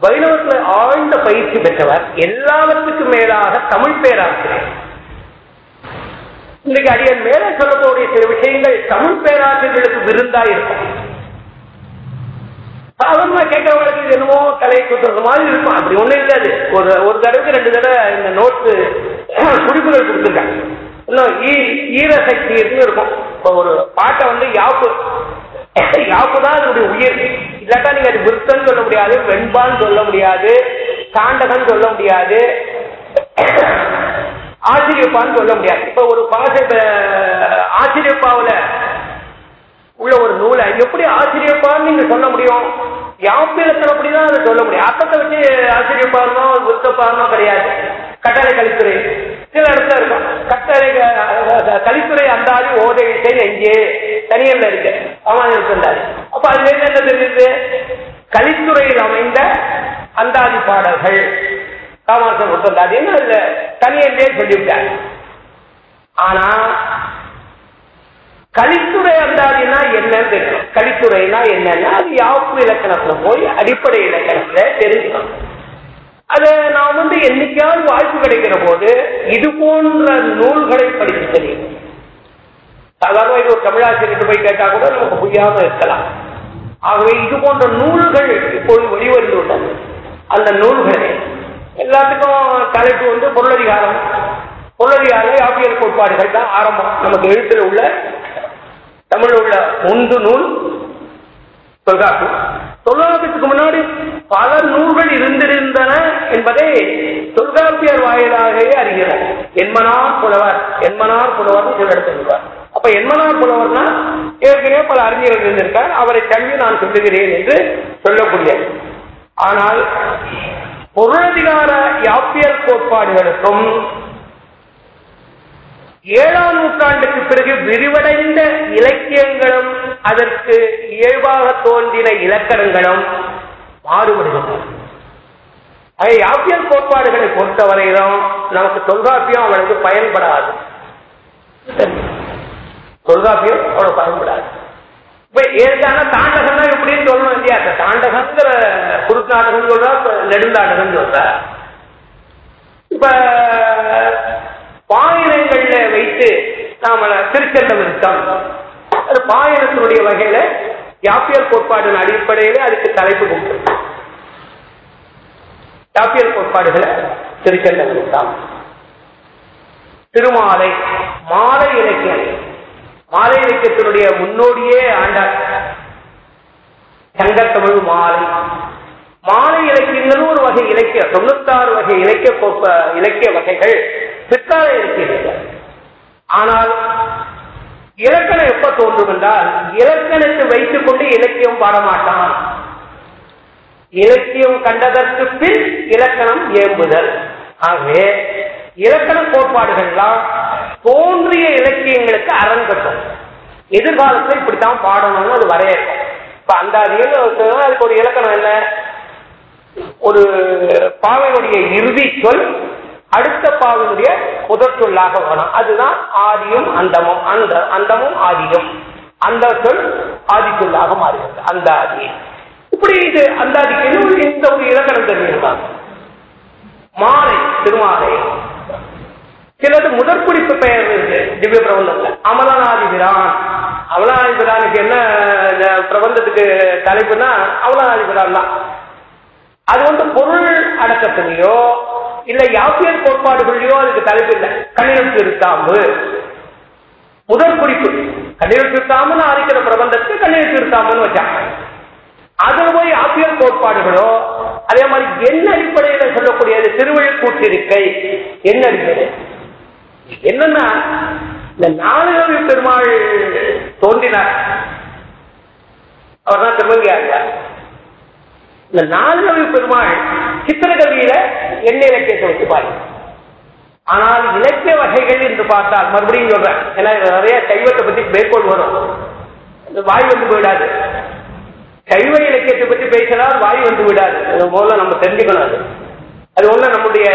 வைணவத்தில் ஆழ்ந்த பயிற்சி பெற்றவர். எல்லாவற்றுக்கும் மேலாக தமிழ் பேராசிரியர். இன்னைக்கு அடியன் மேலே சொல்லக்கூடிய சில விஷயங்கள் தமிழ் பேராசிரியர்களுக்கு விருந்தா இருக்கும். சாதாரணமா கேட்கறவங்களுக்கு இது என்னமோ தலையை குத்துறது மாதிரி இருக்கும். அப்படி ஒண்ணும் இருக்காது ஒரு ஒரு தடவைக்கு ரெண்டு தடவை இந்த நோட்டு குறிப்புகள் கொடுத்துருக்காங்க. இன்னும் ஈ ஈரசக்தி இருக்கும். இப்போ ஒரு பாட்டை வந்து யாப்பு யாப்பு தான் அதனுடைய உயிர். இல்லாட்டா நீங்க அது விருத்தம் சொல்ல முடியாது வெண்பான் சொல்ல முடியாது தாண்டகன் சொல்ல முடியாது. ஆச்சரியப்பான்னு சொல்ல முடியாது. இப்ப ஒரு பாச ஆச்சரியப்பாவில உள்ள ஒரு நூலை எப்படி ஆச்சரியப்பான்னு நீங்க சொல்ல முடியும்? யாப்பிலத்தில் அப்படிதான் அதை சொல்ல முடியும். அர்த்தத்தை வச்சு ஆச்சரியப்பாருனோ விருத்தப்பாருனோ கிடையாது. கட்டளை கழித்துறை. சில இடத்துல இருக்கும். கட்டளை கலித்துறை அந்தாதி ஓதை விஷயம் எங்கே தனியல்ல இருக்கு. சமாதானம் இருந்தாரு அப்ப அதுல என்ன தெரியுது கலித்துறையில் அமைந்த அந்தாதி பாடல்கள். காமாசம் கொடுத்தாதின்னு அதுல தனியே சொல்லிவிட்டார். ஆனா கலித்துறை அந்தாதினா என்னன்னு தெரியும். கலித்துறைனா என்னன்னா அது யாப்பு இலக்கணத்துல போய் அடிப்படை இலக்கணத்துல தெரிஞ்சுக்கணும். அத நான் வந்து என்னைக்காவது வாய்ப்பு கிடைக்கிற போது இது போன்ற நூல்களை படித்து தெரியும். சாதாரண இது ஒரு தமிழாசிரியர் போய் கேட்டா கூட நமக்கு புரியாம இருக்கலாம். ஆகவே இது போன்ற நூல்கள் இப்போது வெளிவந்துள்ளது. அந்த நூல்களை எல்லாத்துக்கும் தலைப்பு வந்து பொருளதிகாரம். பொருளதிகாரம் யாப்பியல் கோட்பாடுகள் தான் ஆரம்பம். நமக்கு எழுத்துல உள்ள தமிழ் உள்ள முந்து நூல் தொல்காப்பு. தொல்காப்பியத்துக்கு முன்னாடி பல நூல்கள் இருந்திருந்தன என்பதை தொல்காப்பியர் வாயிலாகவே அறிகிறோம் என்மனார் புலவர் என்மனார் புலவர் சொல்லுவார். அப்ப என்மனார் புலவர்னா ஏற்கனவே பல அறிஞர்கள் இருந்திருக்கார். அவரை தள்ளி நான் சொல்லுகிறேன் என்று சொல்லக்கூடிய ஆனால் பொருளதிகார யாப்பியல் கோட்பாடுகளுக்கும் ஏழாம் நூற்றாண்டுக்கு பிறகு விரிவடைந்த இலக்கியங்களும் அதற்கு இயல்பாக தோன்றின இலக்கணங்களும் மாறுபடுகின்றன. யாப்பியல் கோட்பாடுகளை பொறுத்தவரையிலும் நமக்கு தொல்காப்பியம் அவனுக்கு பயன்படாது. தொல்காப்பியம் அவனுக்கு பயன்படாது. இப்ப ஏற்கான தாண்டகம்னா எப்படின்னு சொல்லணும் இல்லையா தாண்டகங்கிற குறுநாடகம் சொல்றா நெடுந்தாண்டகம் சொல்ற. இப்ப பாயினங்கள்ல வைத்து நாம திருச்செந்த விருத்தம் அது பாயினத்தினுடைய வகையில யாப்பியல் கோட்பாடின் அடிப்படையில அதுக்கு தலைப்பு கொடுத்து யாப்பியல் கோட்பாடுகளை திருச்செந்த விருத்தம் திருமாலை மாலை இலக்கியம். மாலை இலக்கியத்தினுடைய முன்னோடியே ஆண்டார். சங்கத்தமிழ் மாலை. மாலை இலக்கியங்களும் ஒரு வகை இலக்கிய தொண்ணூத்தாறு வகை இலக்கிய இலக்கிய வகைகள் பிற்கால இலக்கியங்கள். ஆனால் இலக்கணம் எப்ப தோன்றும் என்றால் இலக்கணத்தை வைத்துக் கொண்டு இலக்கியம் பாடமாட்டான். இலக்கியம் கண்டதற்கு பின் இலக்கணம் ஏம்புதல். ஆகவே இலக்கண கோட்பாடுகள்லாம் தோன்றிய இலக்கியங்களுக்கு அரண் கட்டும். எதிர்காலத்துல இப்படித்தான் பாடணும்னு அது வரையறுக்கும். இப்ப அந்த அதுக்கு ஒரு இலக்கணம் என்ன? ஒரு பாவையினுடைய இறுதி சொல் அடுத்த பாவினுடைய முதற் சொல்லாக வரும். அதுதான் ஆதியும் அந்தமும். அந்த அந்தமும் ஆதியும். அந்த சொல் ஆதி சொல்லாக மாறுகிறது. அந்த ஆதி. இப்படி இது அந்த ஆதிக்கு இந்த ஒரு இலக்கணம் தெரிஞ்சிருக்காங்க மாலை திருமாலை. சிலது முதற்குறிப்பு பெயர் இருக்கு. திவ்ய பிரபந்தத்துல. அமலநாதி பிரான் அமலநாதி பிரானுக்கு என்ன பிரபந்தத்துக்கு தலைப்புனா அமலநாதி பிரான் தான். அது வந்து பொருள் அடக்கத்திலேயோ இல்ல யாப்பியல் கோட்பாடுகளையோ அதுக்கு தலைப்பு இல்லை. கண்ணியம் திருத்தாம்பு. முதல் குறிப்பு கண்ணியம் திருத்தாம்புன்னு ஆதிக்கிற பிரபந்தத்துக்கு கண்ணீர் திருத்தாம்புன்னு வச்சாங்க. அதுல போய் ஆப்பியல் கோட்பாடுகளோ அதே மாதிரி என்ன அடிப்படையில சொல்லக்கூடியது திருவிழக்கூட்டிருக்கை என்ன அடிப்படை என்னன்னா இந்த நாலுகவி பெருமாள் தோன்றினார். அவர் தான் திருவங்கியார் இந்த நாலுகவி பெருமாள் சித்திரகவியில என்ன இலக்கியத்தை வச்சு பாருங்க ஆனால் இலக்கிய வகைகள் என்று பார்த்தால் மறுபடியும் சொல்றேன். ஏன்னா நிறைய சைவத்தை பத்தி மேற்கோள் வரும். வாய் வந்து போயிடாது. சைவ இலக்கியத்தை பத்தி பேசினால் வாய் வந்து விடாது. போல நம்ம தெரிஞ்சுக்கணும் அது. அது ஒண்ணு நம்முடைய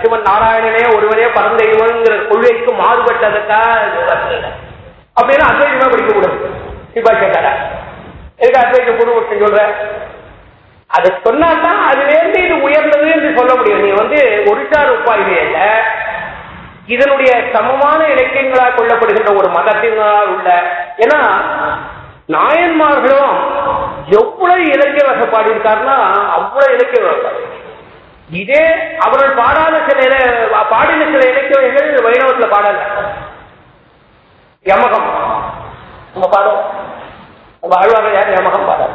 சிவன் நாராயணனே ஒருவனே பரந்த கொள்கைக்கு மாறுபட்டதுக்கா அப்படின்னா அத்வைதமா படிக்க கூடாது சிவா கேட்டாரா? எதுக்கு அத்வைத குருவட்டம் சொல்ற? அதை சொன்னாதான் அதுலேருந்து இது உயர்ந்தது என்று சொல்ல முடியும். நீ வந்து ஒரிசார் இல்ல இதனுடைய சமமான இலக்கியங்களாக கொள்ளப்படுகின்ற ஒரு மதத்தினால் உள்ள ஏன்னா நாயன்மார்களும் எவ்வளவு இலக்கிய வகை பாடியிருக்காருன்னா அவ்வளவு இலக்கிய வகை இதே அவர்கள் பாடாத சில பாடின சில இலக்கியங்கள் வைணவத்தில் பாடல. யமகம். நம்ம பாடம் நம்ம ஆழ்வார்கள் யார் யமகம் பாடல.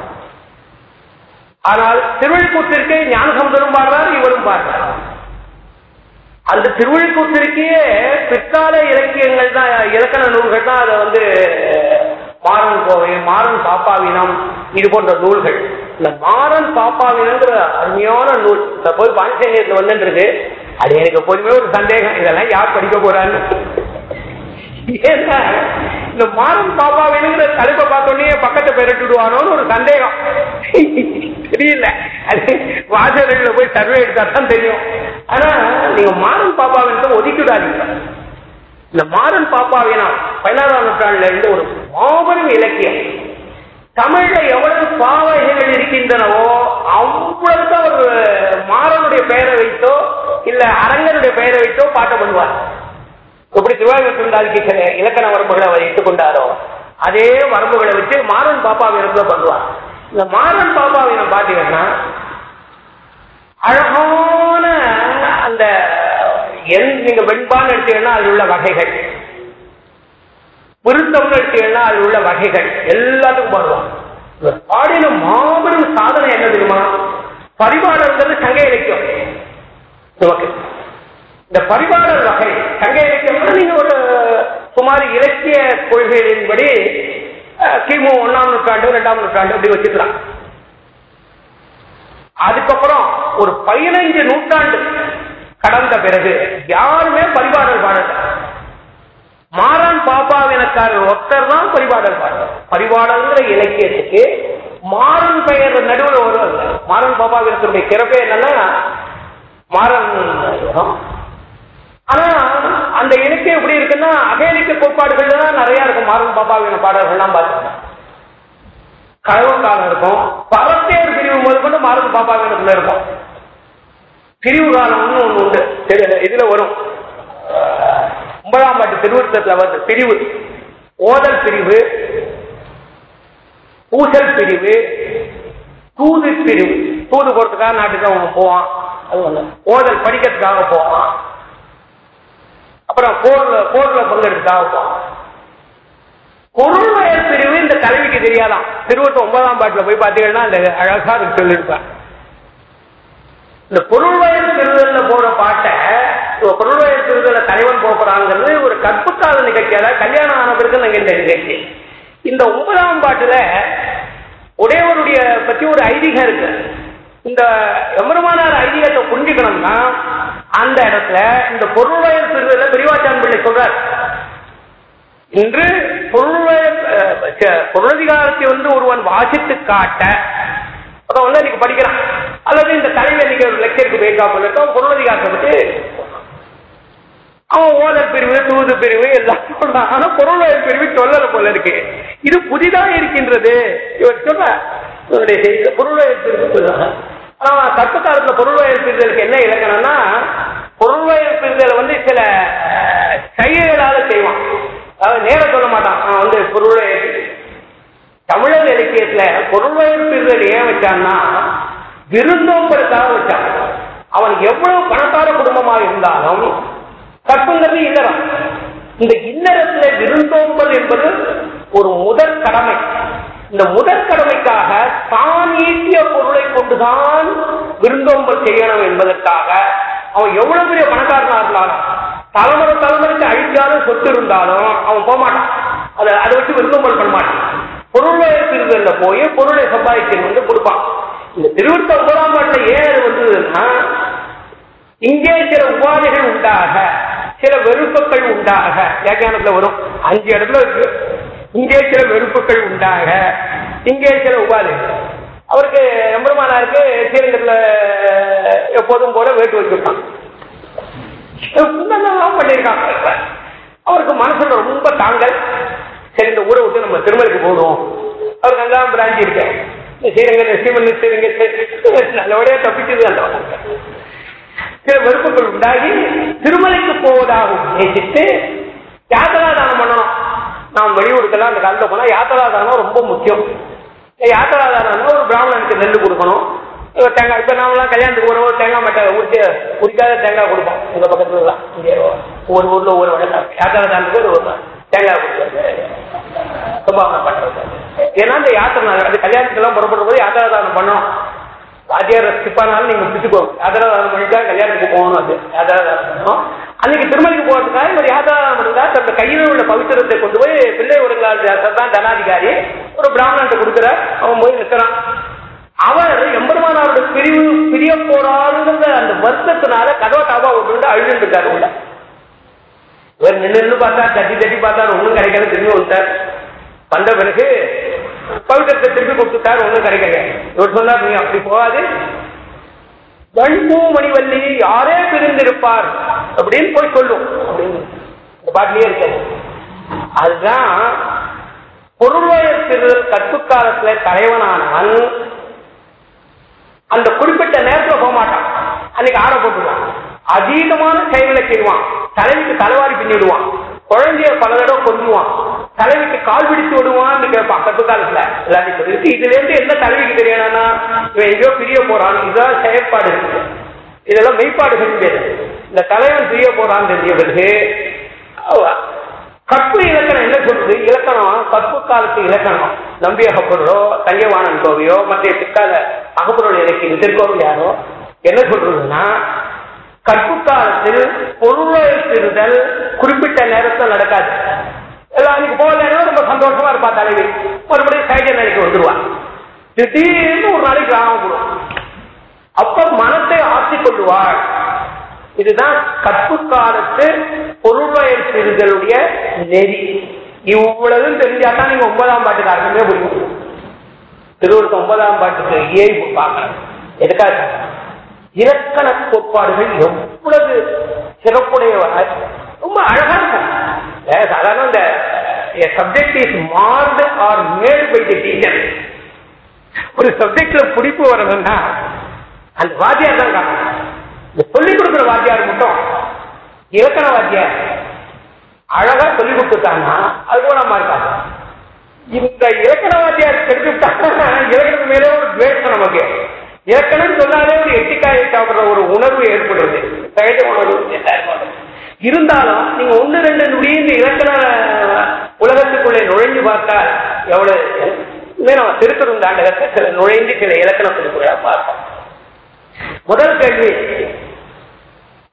ஆனால் திருவிழிக்கூத்திற்கு ஞானசமுதரும் பாடுறார் இவரும் பாடுறார். அந்த திருவிழிக்கூத்திற்கே பிற்கால இலக்கியங்கள் தான் இலக்கண நூல்கள் தான் அதை வந்து மாறன் கோவை மாறன் பாப்பாவினம் இது போன்ற நூல்கள். இந்த மாறன் பாப்பாவினங்கிற அருமையான நூல். இந்த போய் பாண்டிச்சேரியத்துல வந்துருக்கு அது எனக்கு எப்போதுமே ஒரு சந்தேகம். இதெல்லாம் யார் படிக்க போறான்னு. இந்த மாறன் பாப்பாவினுங்கிற தலைப்பை பார்த்தோன்னே பக்கத்தை பெருட்டுடுவானோன்னு ஒரு சந்தேகம். தெரியல. அது வாசகர்கள போய் சர்வே எடுத்தா தான் தெரியும். ஆனா நீங்க மாறன் பாப்பாவினுக்கு ஒதுக்கிடாதீங்க. இந்த மாறன் பாப்பாவினா பதினாறாம் நூற்றாண்டுல இருந்து ஒரு மாபெரும் இலக்கியம். தமிழ்ல எவ்வளவு பாவைகள் இருக்கின்றனவோ அவ்வளவுக்கு ஒரு மாறனுடைய பெயரை வைத்தோ இல்ல அரங்கனுடைய பெயரை வைத்தோ பாட்ட பண்ணுவார். எப்படி திருவாரூர் சில இலக்கண வரம்புகளை அவர் இட்டுக்கொண்டாரோ அதே வரம்புகளை வச்சு மாறன் பாப்பாவினத்துல பண்ணுவார். இந்த மாறன் பாப்பாவினம் பாத்தீங்கன்னா அழகான அந்த நீங்க வெண்பான்னு எடுத்தீங்கன்னா அதில் உள்ள வகைகள். விருத்தம்னு எடுத்தீங்கன்னா அதில் உள்ள வகைகள். எல்லாத்துக்கும் வருவோம் இவர் பாடின மாபெரும் சாதனை என்ன தெரியுமா? பரிபாடல்ங்கிறது சங்க இலக்கியம். நமக்கு இந்த பரிபாடல் வகை சங்க இலக்கியம்னா நீங்க ஒரு சுமார் இலக்கிய கொள்கைகளின்படி கிமு ஒன்னாம் நூற்றாண்டு இரண்டாம் நூற்றாண்டு அப்படி வச்சுக்கலாம். அதுக்கப்புறம் ஒரு பதினைஞ்சு நூற்றாண்டு கடந்த பிறகு யாருமே பரிபாடல் பாடல. மாறான் பாப்பாவினக்காரர் ஒருத்தர் தான் பரிபாடல் பாடல் பரிபாடல்ங்கிற இலக்கியத்துக்கு மாறன் பெயர் நடுவில் வருவாங்க மாறன் பாப்பாவினத்தினுடைய சிறப்பே என்னன்னா மாறன் ஆனா அந்த இலக்கியம் எப்படி இருக்குன்னா அகேலிக்க கோட்பாடுகள் தான் நிறைய இருக்கும். மாறன் பாப்பாவின பாடல்கள்லாம் பார்த்துக்கணும் காலம் இருக்கும். பரத்தேர் பிரிவு முதல் கொண்டு மாறன் பாப்பாவினத்துல இருக்கும். பிரிவு காலம்னு ஒண்ணு உண்டு. இதுல வரும். ஒன்பதாம் பாட்டு திருவிருத்தத்துல வருது. பிரிவு. ஓதல் பிரிவு. பூசல் பிரிவு. தூது பிரிவு. தூது போறதுக்காக நாட்டுக்கு அவன் போவான். அது ஒண்ணு. ஓதல் படிக்கிறதுக்காக போவான். அப்புறம் போர்ல போர்ல பங்கெடுத்துக்காக போவான். பொருள் பிரிவு இந்த தலைவிக்கு தெரியாதாம் திருவத்தி ஒன்பதாம் பாட்டுல போய் பாத்தீங்கன்னா அந்த அழகா அதுக்கு சொல்லியிருப்பாங்க இந்த பொருள் வயல் பெறுதல்ல போற பாட்டை ஒரு பொருள் தலைவன் போறாங்கிறது ஒரு கற்புக்கால நிகழ்ச்சியால கல்யாணம் ஆன பிறகு நாங்க இந்த நிகழ்ச்சி. இந்த ஒன்பதாம் பாட்டுல உடையவருடைய பத்தி ஒரு ஐதீகம் இருக்கு. இந்த எம்பருமானார் ஐதீகத்தை புரிஞ்சுக்கணும்னா அந்த இடத்துல இந்த பொருள் வயல் பெரியவாச்சான் பிள்ளை சொல்றார். இன்று பொருள் பொருளதிகாரத்தை வந்து ஒருவன் வாசித்து காட்ட அதை வந்து இன்னைக்கு படிக்கிறான். அல்லது இந்த தலைவர் நீங்க ஒரு லெக்சருக்கு போயிருக்கா போல இருக்கு அவன் ஓதல் பிரிவு தூது பிரிவு எல்லாம் சொல்றான் ஆனா பொருள் பிரிவு சொல்லல போல இருக்கு. இது புதிதாக இருக்கின்றது. இவர் சொல்ல பொருளாதார பிரிவு ஆனா தற்ப காலத்துல பொருள் பிரிதலுக்கு என்ன இலக்கணம்னா பொருள் பிரிதலை வந்து சில அஹ், செயல்களால செய்வான். அதாவது நேரம் சொல்ல மாட்டான். வந்து பொருள் தமிழர் இலக்கியத்துல பொருள் பிரிதல் ஏன் வச்சான்னா விருந்தோம்பலுக்காக வச்சான் அவன் எவ்வளவு பணக்கார குடும்பமா இருந்தாலும் கற்புங்கிறது இல்லறம். இந்த இல்லறத்துல விருந்தோம்பல் என்பது ஒரு முதற் கடமை. இந்த முதற் கடமைக்காக தான் ஈட்டிய பொருளை கொண்டுதான் விருந்தோம்பல் செய்யணும் என்பதற்காக அவன் எவ்வளவு பெரிய பணக்காரனா இருந்தாலும் தலைமுறை தலைமுறைக்கு அழிக்காத சொத்து இருந்தாலும் அவன் போகமாட்டான் அதை அதை வச்சு விருந்தோம்பல் பண்ண மாட்டான். பொருளை திருதல்ல போய் பொருளை சம்பாதிக்கிறது வந்து கொடுப்பான். இந்த திருவிருத்த ஒன்பதாம் பாட்டில் ஏன் அது வந்ததுன்னா இங்கே சில உபாதைகள் உண்டாக சில வெறுப்புகள் உண்டாக வியாக்கியானத்துல வரும். அஞ்சு இடத்துல இருக்கு. இங்கே சில வெறுப்புகள் உண்டாக இங்கே சில உபாதைகள். அவருக்கு எம்பெருமானாருக்கு ஸ்ரீரங்கத்துல எப்போதும் போல வேட்டு வச்சிருக்கான் புண்ணெல்லாம் பண்ணியிருக்காங்க அவருக்கு மனசுல ரொம்ப தாங்கல். சரி இந்த ஊரை விட்டு நம்ம திருமலுக்கு போகணும். அவருக்கு அங்கெல்லாம் பிராஞ்சி இருக்கேன் ஸ்ரீரங்க ஸ்ரீமன் ஸ்ரீரங்க நல்லபடியா தப்பிச்சது அல்ல சில வெறுப்புகள் உண்டாகி திருமலைக்கு போவதாகவும் நேசித்து யாத்திரா தானம் பண்ணணும் நாம் வெளியூருக்கெல்லாம் அந்த காலத்தில் போனா யாத்திரா தானம் ரொம்ப முக்கியம். யாத்திரா தானம் ஒரு பிராமணனுக்கு நெல் கொடுக்கணும். தேங்காய் இப்ப நாமெல்லாம் கல்யாணத்துக்கு ஒரு தேங்காய் மட்டை உரிச்சு உரிக்காத தேங்காய் கொடுப்போம். இந்த பக்கத்துல எல்லாம் இங்கே ஒரு ஊர்ல ஒரு வழக்கம் யாத்திரா தானத்துக்கு ஒரு தேங்காய் கொடுக்குறது சம்பாவனை பண்றது. ஏன்னா இந்த யாத்திரை நாங்கள் அது கல்யாணத்துக்கெல்லாம் புறப்படுற போது யாத்திரை தானம் பண்ணணும். வாத்தியார் ஸ்கிப்பானாலும் நீங்க பிடிச்சுக்கோங்க யாத்திரை தானம் பண்ணிட்டா கல்யாணத்துக்கு போகணும் அது. யாத்திரை தானம் பண்ணணும். அன்னைக்கு திருமலைக்கு போறதுக்காக இவர் யாதாரம் தானம் பண்ணிட்டா தன் கையில் உள்ள பவித்திரத்தை கொண்டு போய் பிள்ளை ஒருங்களால் தான் தனாதிகாரி. ஒரு பிராமணத்தை கொடுக்குற அவன் போய் நிற்கிறான் அவர் எம்பெருமானாரோட பிரிவு பிரிய போறாருங்கிற அந்த வருத்தத்தினால கதவை தாபா விட்டு அழுதுட்டு இருக்காரு உள்ள. வேற நின்று பார்த்தா தட்டி தட்டி பார்த்தா ஒண்ணும் கிடைக்காது திரும்பி வந்துட்டார். வந்த பிறகு பவித்திரத்தை திருப்பி கொடுத்துட்டார் ஒண்ணும் கிடைக்கல. இவர் சொன்னார் நீ அப்படி போகாது. வண்பூ மணிவல்லி யாரே பிரிந்திருப்பார்? அப்படின்னு போய் சொல்லும் அப்படின்னு பாட்டிலேயே இருக்க அதுதான் பொருள்வயர் திருதல் கற்பு காலத்துல அந்த குறிப்பிட்ட நேரத்துல போக மாட்டான் அன்னைக்கு ஆட போட்டுருவான். அதீதமான செயல்களை செய்வான். தலைவிக்கு தலைவாரி பின்னிடுவான். குழந்தைய பல தடவை கொண்டுவான் தலைவிக்கு கால் பிடிச்சு விடுவான்னு கேட்பான். கற்பு காலத்துல. எல்லாத்தையும் சொல்லிட்டு இதுல இருந்து என்ன தலைவிக்கு தெரியணும்னா இவன் எங்கேயோ பிரிய போறான். இதுதான் செயற்பாடு. இருக்கு இதெல்லாம் மெய்ப்பாடுகள் பேரு இந்த தலைவன் பிரிய போறான்னு தெரிய பிறகு கற்பு இலக்கணம் என்ன சொல்றது இலக்கணம் கற்பு காலத்து இலக்கணம். நம்பி அகப்பொருளோ தங்கவானன் கோவையோ மற்ற பிற்கால அகப்பொருள் இலக்கியம் திருக்கோவையாரோ என்ன சொல்றதுன்னா கற்பு காலத்தில் பொருளை திருதல் குறிப்பிட்ட நேரத்தில் நடக்காது. எல்லாம் அன்னைக்கு போகலன்னா ரொம்ப சந்தோஷமா இருப்பா தலைவி. மறுபடியும் சைஜ நிலைக்கு வந்துருவா. திடீர்னு ஒரு நாளைக்கு கிராமம் போடுவான் அப்ப மனத்தை ஆற்றிக் கொள்ளுவாள் இதுதான் கற்பு காலத்து பொருள்வயல் பெறுதலுடைய நெறி. இவ்வளவு தெரிஞ்சாதான் நீங்க ஒன்பதாம் பாட்டுக்கு அர்த்தமே புரியும் திருவள்ளுவர் ஒன்பதாம் பாட்டுக்கு ஏறி பார்க்கலாம் எதுக்காக? இலக்கண கோட்பாடுகள் எவ்வளவு சிறப்புடைய ரொம்ப அழகா இருக்கும் சாதாரண இந்த subject is marred or made by the teacher ஒரு சப்ஜெக்ட்ல பிடிப்பு வரணும்னா அந்த வாத்தியார் தான் காரணம். சொல்லிக் கொடுக்குற வாத்தியார் மட்டும் இலக்கண வாத்தியார் அழகா சொல்லிக் கொடுத்துட்டாங்கன்னா அது கூட நம்ம இருக்காங்க இந்த இலக்கண வாத்தியார் தெரிஞ்சுட்டாங்கன்னா இலக்கணத்து மேலே ஒரு துவேஷம் நமக்கு. இலக்கணம் சொன்னாலே ஒரு எட்டிக்காயை சாப்பிடுற ஒரு உணர்வு ஏற்படுறது சகஜ உணர்வு இருந்தாலும் நீங்க ஒண்ணு ரெண்டு நொடி இந்த இலக்கண உலகத்துக்குள்ளே நுழைஞ்சு பார்த்தா எவ்வளவு நம்ம திருத்தரும் தாண்டகத்தை சில நுழைந்து சில இலக்கண குறிப்புகளை பார்ப்போம். முதல் கேள்வி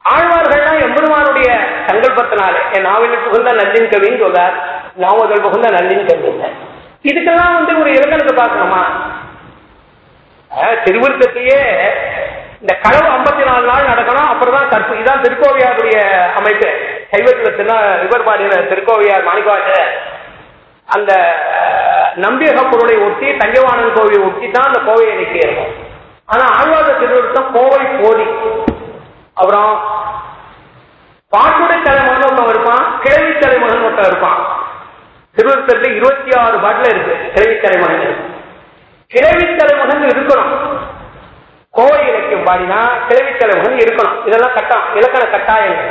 ஆழ்வார்கள்லாம் எம்பெருமானுடைய சங்கல்பத்தினாலே என் நாவலுக்கு புகுந்த நல்லின் கவின்னு சொல்றார் நாவல் புகுந்த நல்லின் கவிங்க இதுக்கெல்லாம் வந்து ஒரு இலக்கணத்தை பார்க்கணுமா? திருவிருத்தத்தையே இந்த களவு ஐம்பத்தி நாலு நாள் நடக்கணும். அப்புறம் தான் கற்பு இதான் திருக்கோவையாருடைய அமைப்பு. சைவத்தில் தின இவர் பாடின திருக்கோவையார் மாணிக்கவாச அந்த நம்பியக பொருளை ஒட்டி தஞ்சவானன் கோவிலை ஒட்டி தான் அந்த கோவை எண்ணிக்கை இருக்கும். ஆனா ஆழ்வாத திருவிருத்தம் கோவை போதி. அப்புறம் பாட்டுடை தலைமகன் ஒருத்தன் இருப்பான் கிழவி தலைமகன் ஒருத்தன் இருப்பான். திருவிருத்தத்துல இருபத்தி ஆறு பாட்டுல இருக்கு கிழவி தலைமகன். இருக்கு தலைமகன் இருக்கணும். கோவை இலக்கியம் பாடினா கிழவி தலைமகன் இருக்கணும். இதெல்லாம் கட்டம் இலக்கண கட்டாயங்கள்.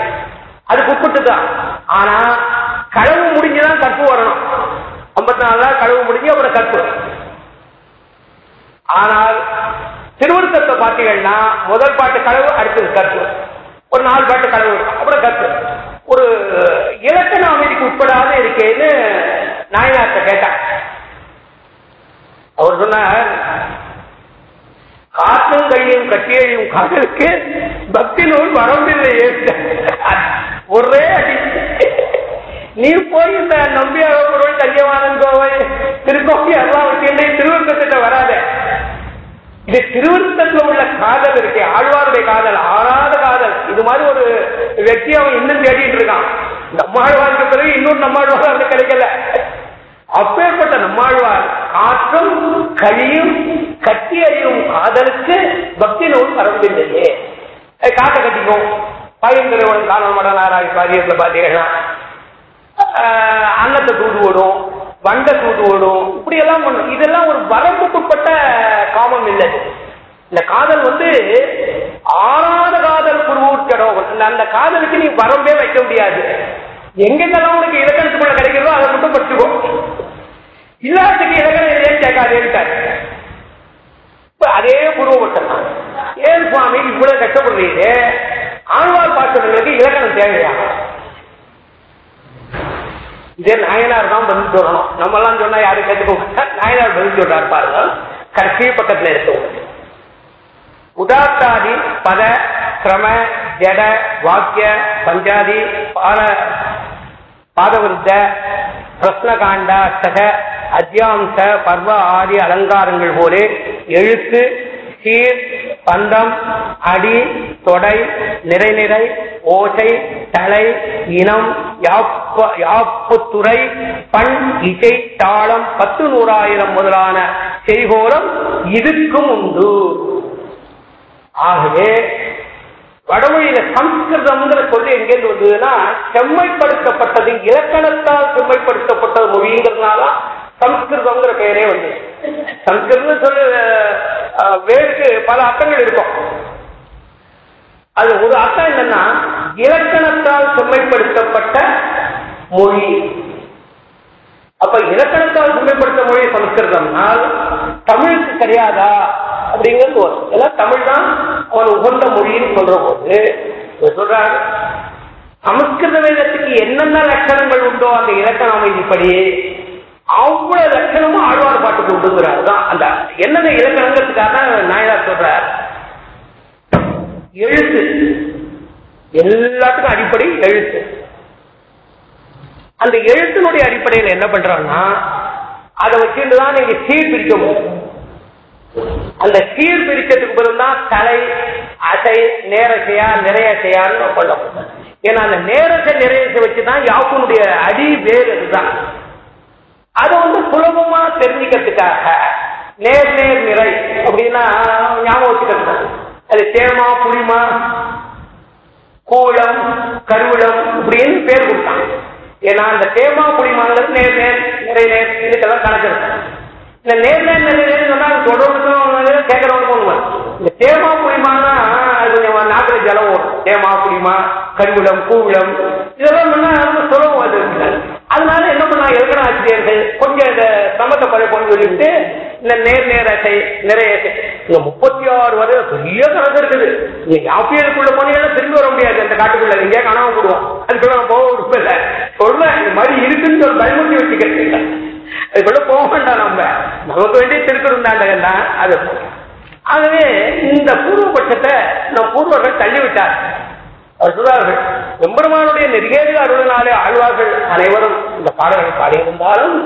அது உட்பட்டு தான் ஆனா களவு முடிஞ்சுதான் கற்பு வரணும். ஐம்பத்தி நாலு நாள் களவு முடிஞ்சு அப்புறம் கற்பு. ஆனால் திருவருத்தத்தை பார்த்தீங்கன்னா முதல் பாட்டு களவு அடுத்தது கற்பு. ஒரு நாலு பாட்டு களவு அப்புறம் கற்பு. ஒரு இலக்கண அமைதிக்கு உட்படாத இருக்கேன்னு நாயனார்த்த கேட்டான். அவர் சொன்னார் காற்றும் கையும் கட்டியையும் காதலுக்கு பக்தி நூல் வரம்பில்லை ஒரே அடி. நீ போய் இந்த நம்பியாக பொருள் தஞ்சவானன் கோவை திருக்கோவை எல்லாம் வச்சுட்டு திருவருத்தத்திட்ட வராத. இது திருவருத்தத்துல உள்ள காதல் இருக்கு ஆழ்வாருடைய காதல் ஆறாத காதல். இது மாதிரி ஒரு வெற்றி அவன் இன்னும் தேடிட்டு இருக்கான். நம்மாழ்வாருக்கு பிறகு இன்னொரு நம்மாழ்வார் கிடைக்கல. அப்பேற்பட்ட நம்மாழ்வார் காற்றும் கழியும் கட்டி அறியும் காதலுக்கு பக்தி நோய் பரவதில்லையே காட்ட கட்டிக்கும் பயங்கரவன் காணல் மடனாராய் காரியத்தில் பாத்தீங்கன்னா அன்னத்தை தூது ஓடும் வண்டை தூது ஓடும் இப்படி எல்லாம் பண்ணும். இதெல்லாம் ஒரு வரம்புக்குட்பட்ட காமம் இல்லை. இந்த காதல் வந்து ஆறாத காதல் குருவூட்டடம் அந்த காதலுக்கு நீ வரம்பே வைக்க முடியாது. எங்கெல்லாம் உனக்கு இலக்கணத்துக்குள்ள கிடைக்கிறதோ அதை மட்டும் படிச்சுக்கோ. இல்லாததுக்கு இலக்கணம் இல்லைன்னு கேட்காதேன்ட்டார் அதே குருவட்டம் ஏன் சுவாமி இவ்வளவு கஷ்டப்படுறீங்க? ஆழ்வார் பாசனங்களுக்கு இலக்கணம் தேவையா? இதே நாயனார் தான் பதில் சொல்லணும். நம்ம எல்லாம் சொன்னா யாரும் கேட்டுக்கோங்க நாயனார் பதில் சொல்றாரு பாருங்க கடைசி பக்கத்துல இருக்கவங்க உதாத்தாதி பத கிரம ஜட வாக்கிய பஞ்சாதி பால பாதவிருத்த பிரஸ்னகாண்ட சக அத்தியாம்ச பர்வ ஆதி அலங்காரங்கள் போலே எழுத்து சீர் பந்தம் அடி தொடை நிறைநிறை ஓசை தலை இனம் யாப்புத்துறை பண் இசை தாளம் பத்து நூறாயிரம் முதலான செய்கோரம் இதுக்கும் உண்டு. ஆகவே வடமொழியில சம்ஸ்கிருதம்ங்கிற சொல்லி எங்கேருந்து வந்ததுன்னா செம்மைப்படுத்தப்பட்டது இலக்கணத்தால் செம்மைப்படுத்தப்பட்ட மொழிங்கிறதுனால சம்ஸ்கிருதம்ங்கிற பெயரே வந்து சம்ஸ்கிருதம் சொல்ல வேருக்கு பல அர்த்தங்கள் இருக்கும். அது ஒரு அர்த்தம் என்னன்னா இலக்கணத்தால் செம்மைப்படுத்தப்பட்ட மொழி. அப்ப இலக்கணத்தால் செம்மைப்படுத்த மொழி சம்ஸ்கிருதம்னால் தமிழுக்கு கிடையாதா அப்படிங்கிறது வரும் ஏன்னா தமிழ் தான் அவன் உகந்த மொழின்னு சொல்ற போது சொல்றாரு சமஸ்கிருத வேதத்துக்கு என்னென்ன லட்சணங்கள் உண்டோ அந்த இலக்கண அமைதிப்படி அவ்வளவு லட்சணமும் ஆழ்வார் பாட்டுக்கு உண்டுங்கிறார். தான் அந்த என்னென்ன இலக்கணங்கிறதுக்காக தான் நாயனார் சொல்றார். எழுத்து. எல்லாத்துக்கும் அடிப்படை எழுத்து. அந்த எழுத்தினுடைய அடிப்படையில் என்ன பண்றான்னா அதை வச்சுட்டு தான் நீங்க சீர் பிரிக்க முடியும். அந்த கீழ் பிரிக்கிறதுக்கு பிறகு தான் கலை அசை நேரசையா நிறையசையான்னு சொல்ல ஏன்னா அந்த நேரத்தை நிறையசை வச்சுதான் யாப்புனுடைய அடி வேறு இதுதான். அதை வந்து சுலபமா தெரிஞ்சுக்கிறதுக்காக நேர் நேர் நிறை அப்படின்னா ஞாபகம் வச்சுக்கிறது அது தேமா புளிமா கூளம் கருவளம் இப்படின்னு பேர் கொடுத்தான். ஏன்னா அந்த தேமா புளிமாங்கிறது நேர் நேர் நிறை நேர் இதுக்கெல்லாம் கணக்கு இருக்கு. இந்த நேர் நேர் நிறை நேர் சொன்னா தொடர்புக்கும் கேட்கறவங்களுக்கும் உண்மை இந்த தேமா புரியுமான்னா அது கொஞ்சம் நாட்டில் ஜலம் ஓடும் தேமா புரியுமா கருவிடம் கூவிடம் இதெல்லாம் பண்ணா சுலபம் அது அதனால என்ன பண்ணா எழுக்கண ஆசிரியர்கள் கொஞ்சம் இந்த சமத்தை குறைப்போம்னு சொல்லிட்டு இந்த நேர் நேரத்தை நிறைய இங்க முப்பத்தி ஆறு வரை பெரிய கணக்கு இருக்குது. நீங்க ஆப்பியலுக்குள்ள போனீங்கன்னா திரும்பி வர முடியாது. அந்த காட்டுக்குள்ள எங்கேயா காணாம போடுவோம். அதுக்குள்ள நான் போக விருப்பம் சொல்றேன் இந்த மாதிரி இருக்குன்னு ஒரு பயமுறுத்தி வச்சுக்கிறேன். அதுக்குள்ள போக வேண்டாம் நம்ம. நமக்கு வேண்டிய திருக்குறந்தாண்டகன் தான் அது ஆகவே இந்த பூர்வபட்சத்தை நம் பூர்வர்கள் தள்ளிவிட்டார். அவர் சொல்றார்கள் எம்பெருமானுடைய நெறியேறு அருளினாலே ஆழ்வார்கள் அனைவரும் இந்த பாடல்களை பாடியிருந்தாலும்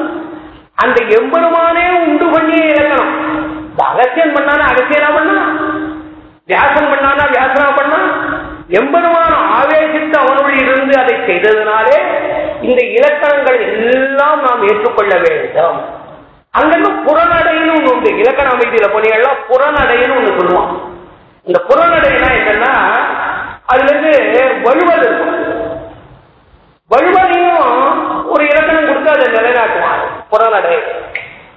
அந்த எம்பெருமானே உண்டு பண்ணியே இறங்கணும் இந்த பண்ணானா அகசியனா பண்ணா? வியாசம் பண்ணானா வியாசனா பண்ணா? எம்பெருமான ஆவேசித்து அவனுள் இருந்து அதை செய்ததுனாலே இந்த இலக்கணங்கள் எல்லாம் நாம் ஏற்றுக்கொள்ள வேண்டும். அங்கிருந்து புறநடைன்னு ஒண்ணு உண்டு. இலக்கண அமைதியில போனீங்கன்னா புறநடைன்னு ஒண்ணு சொல்லுவான். இந்த புறநடைனா என்னன்னா அதுல இருந்து வழுவல் இருக்கும். ஒரு இலக்கணம் கொடுத்து அதை நிலைநாட்டுவான். புறநடை.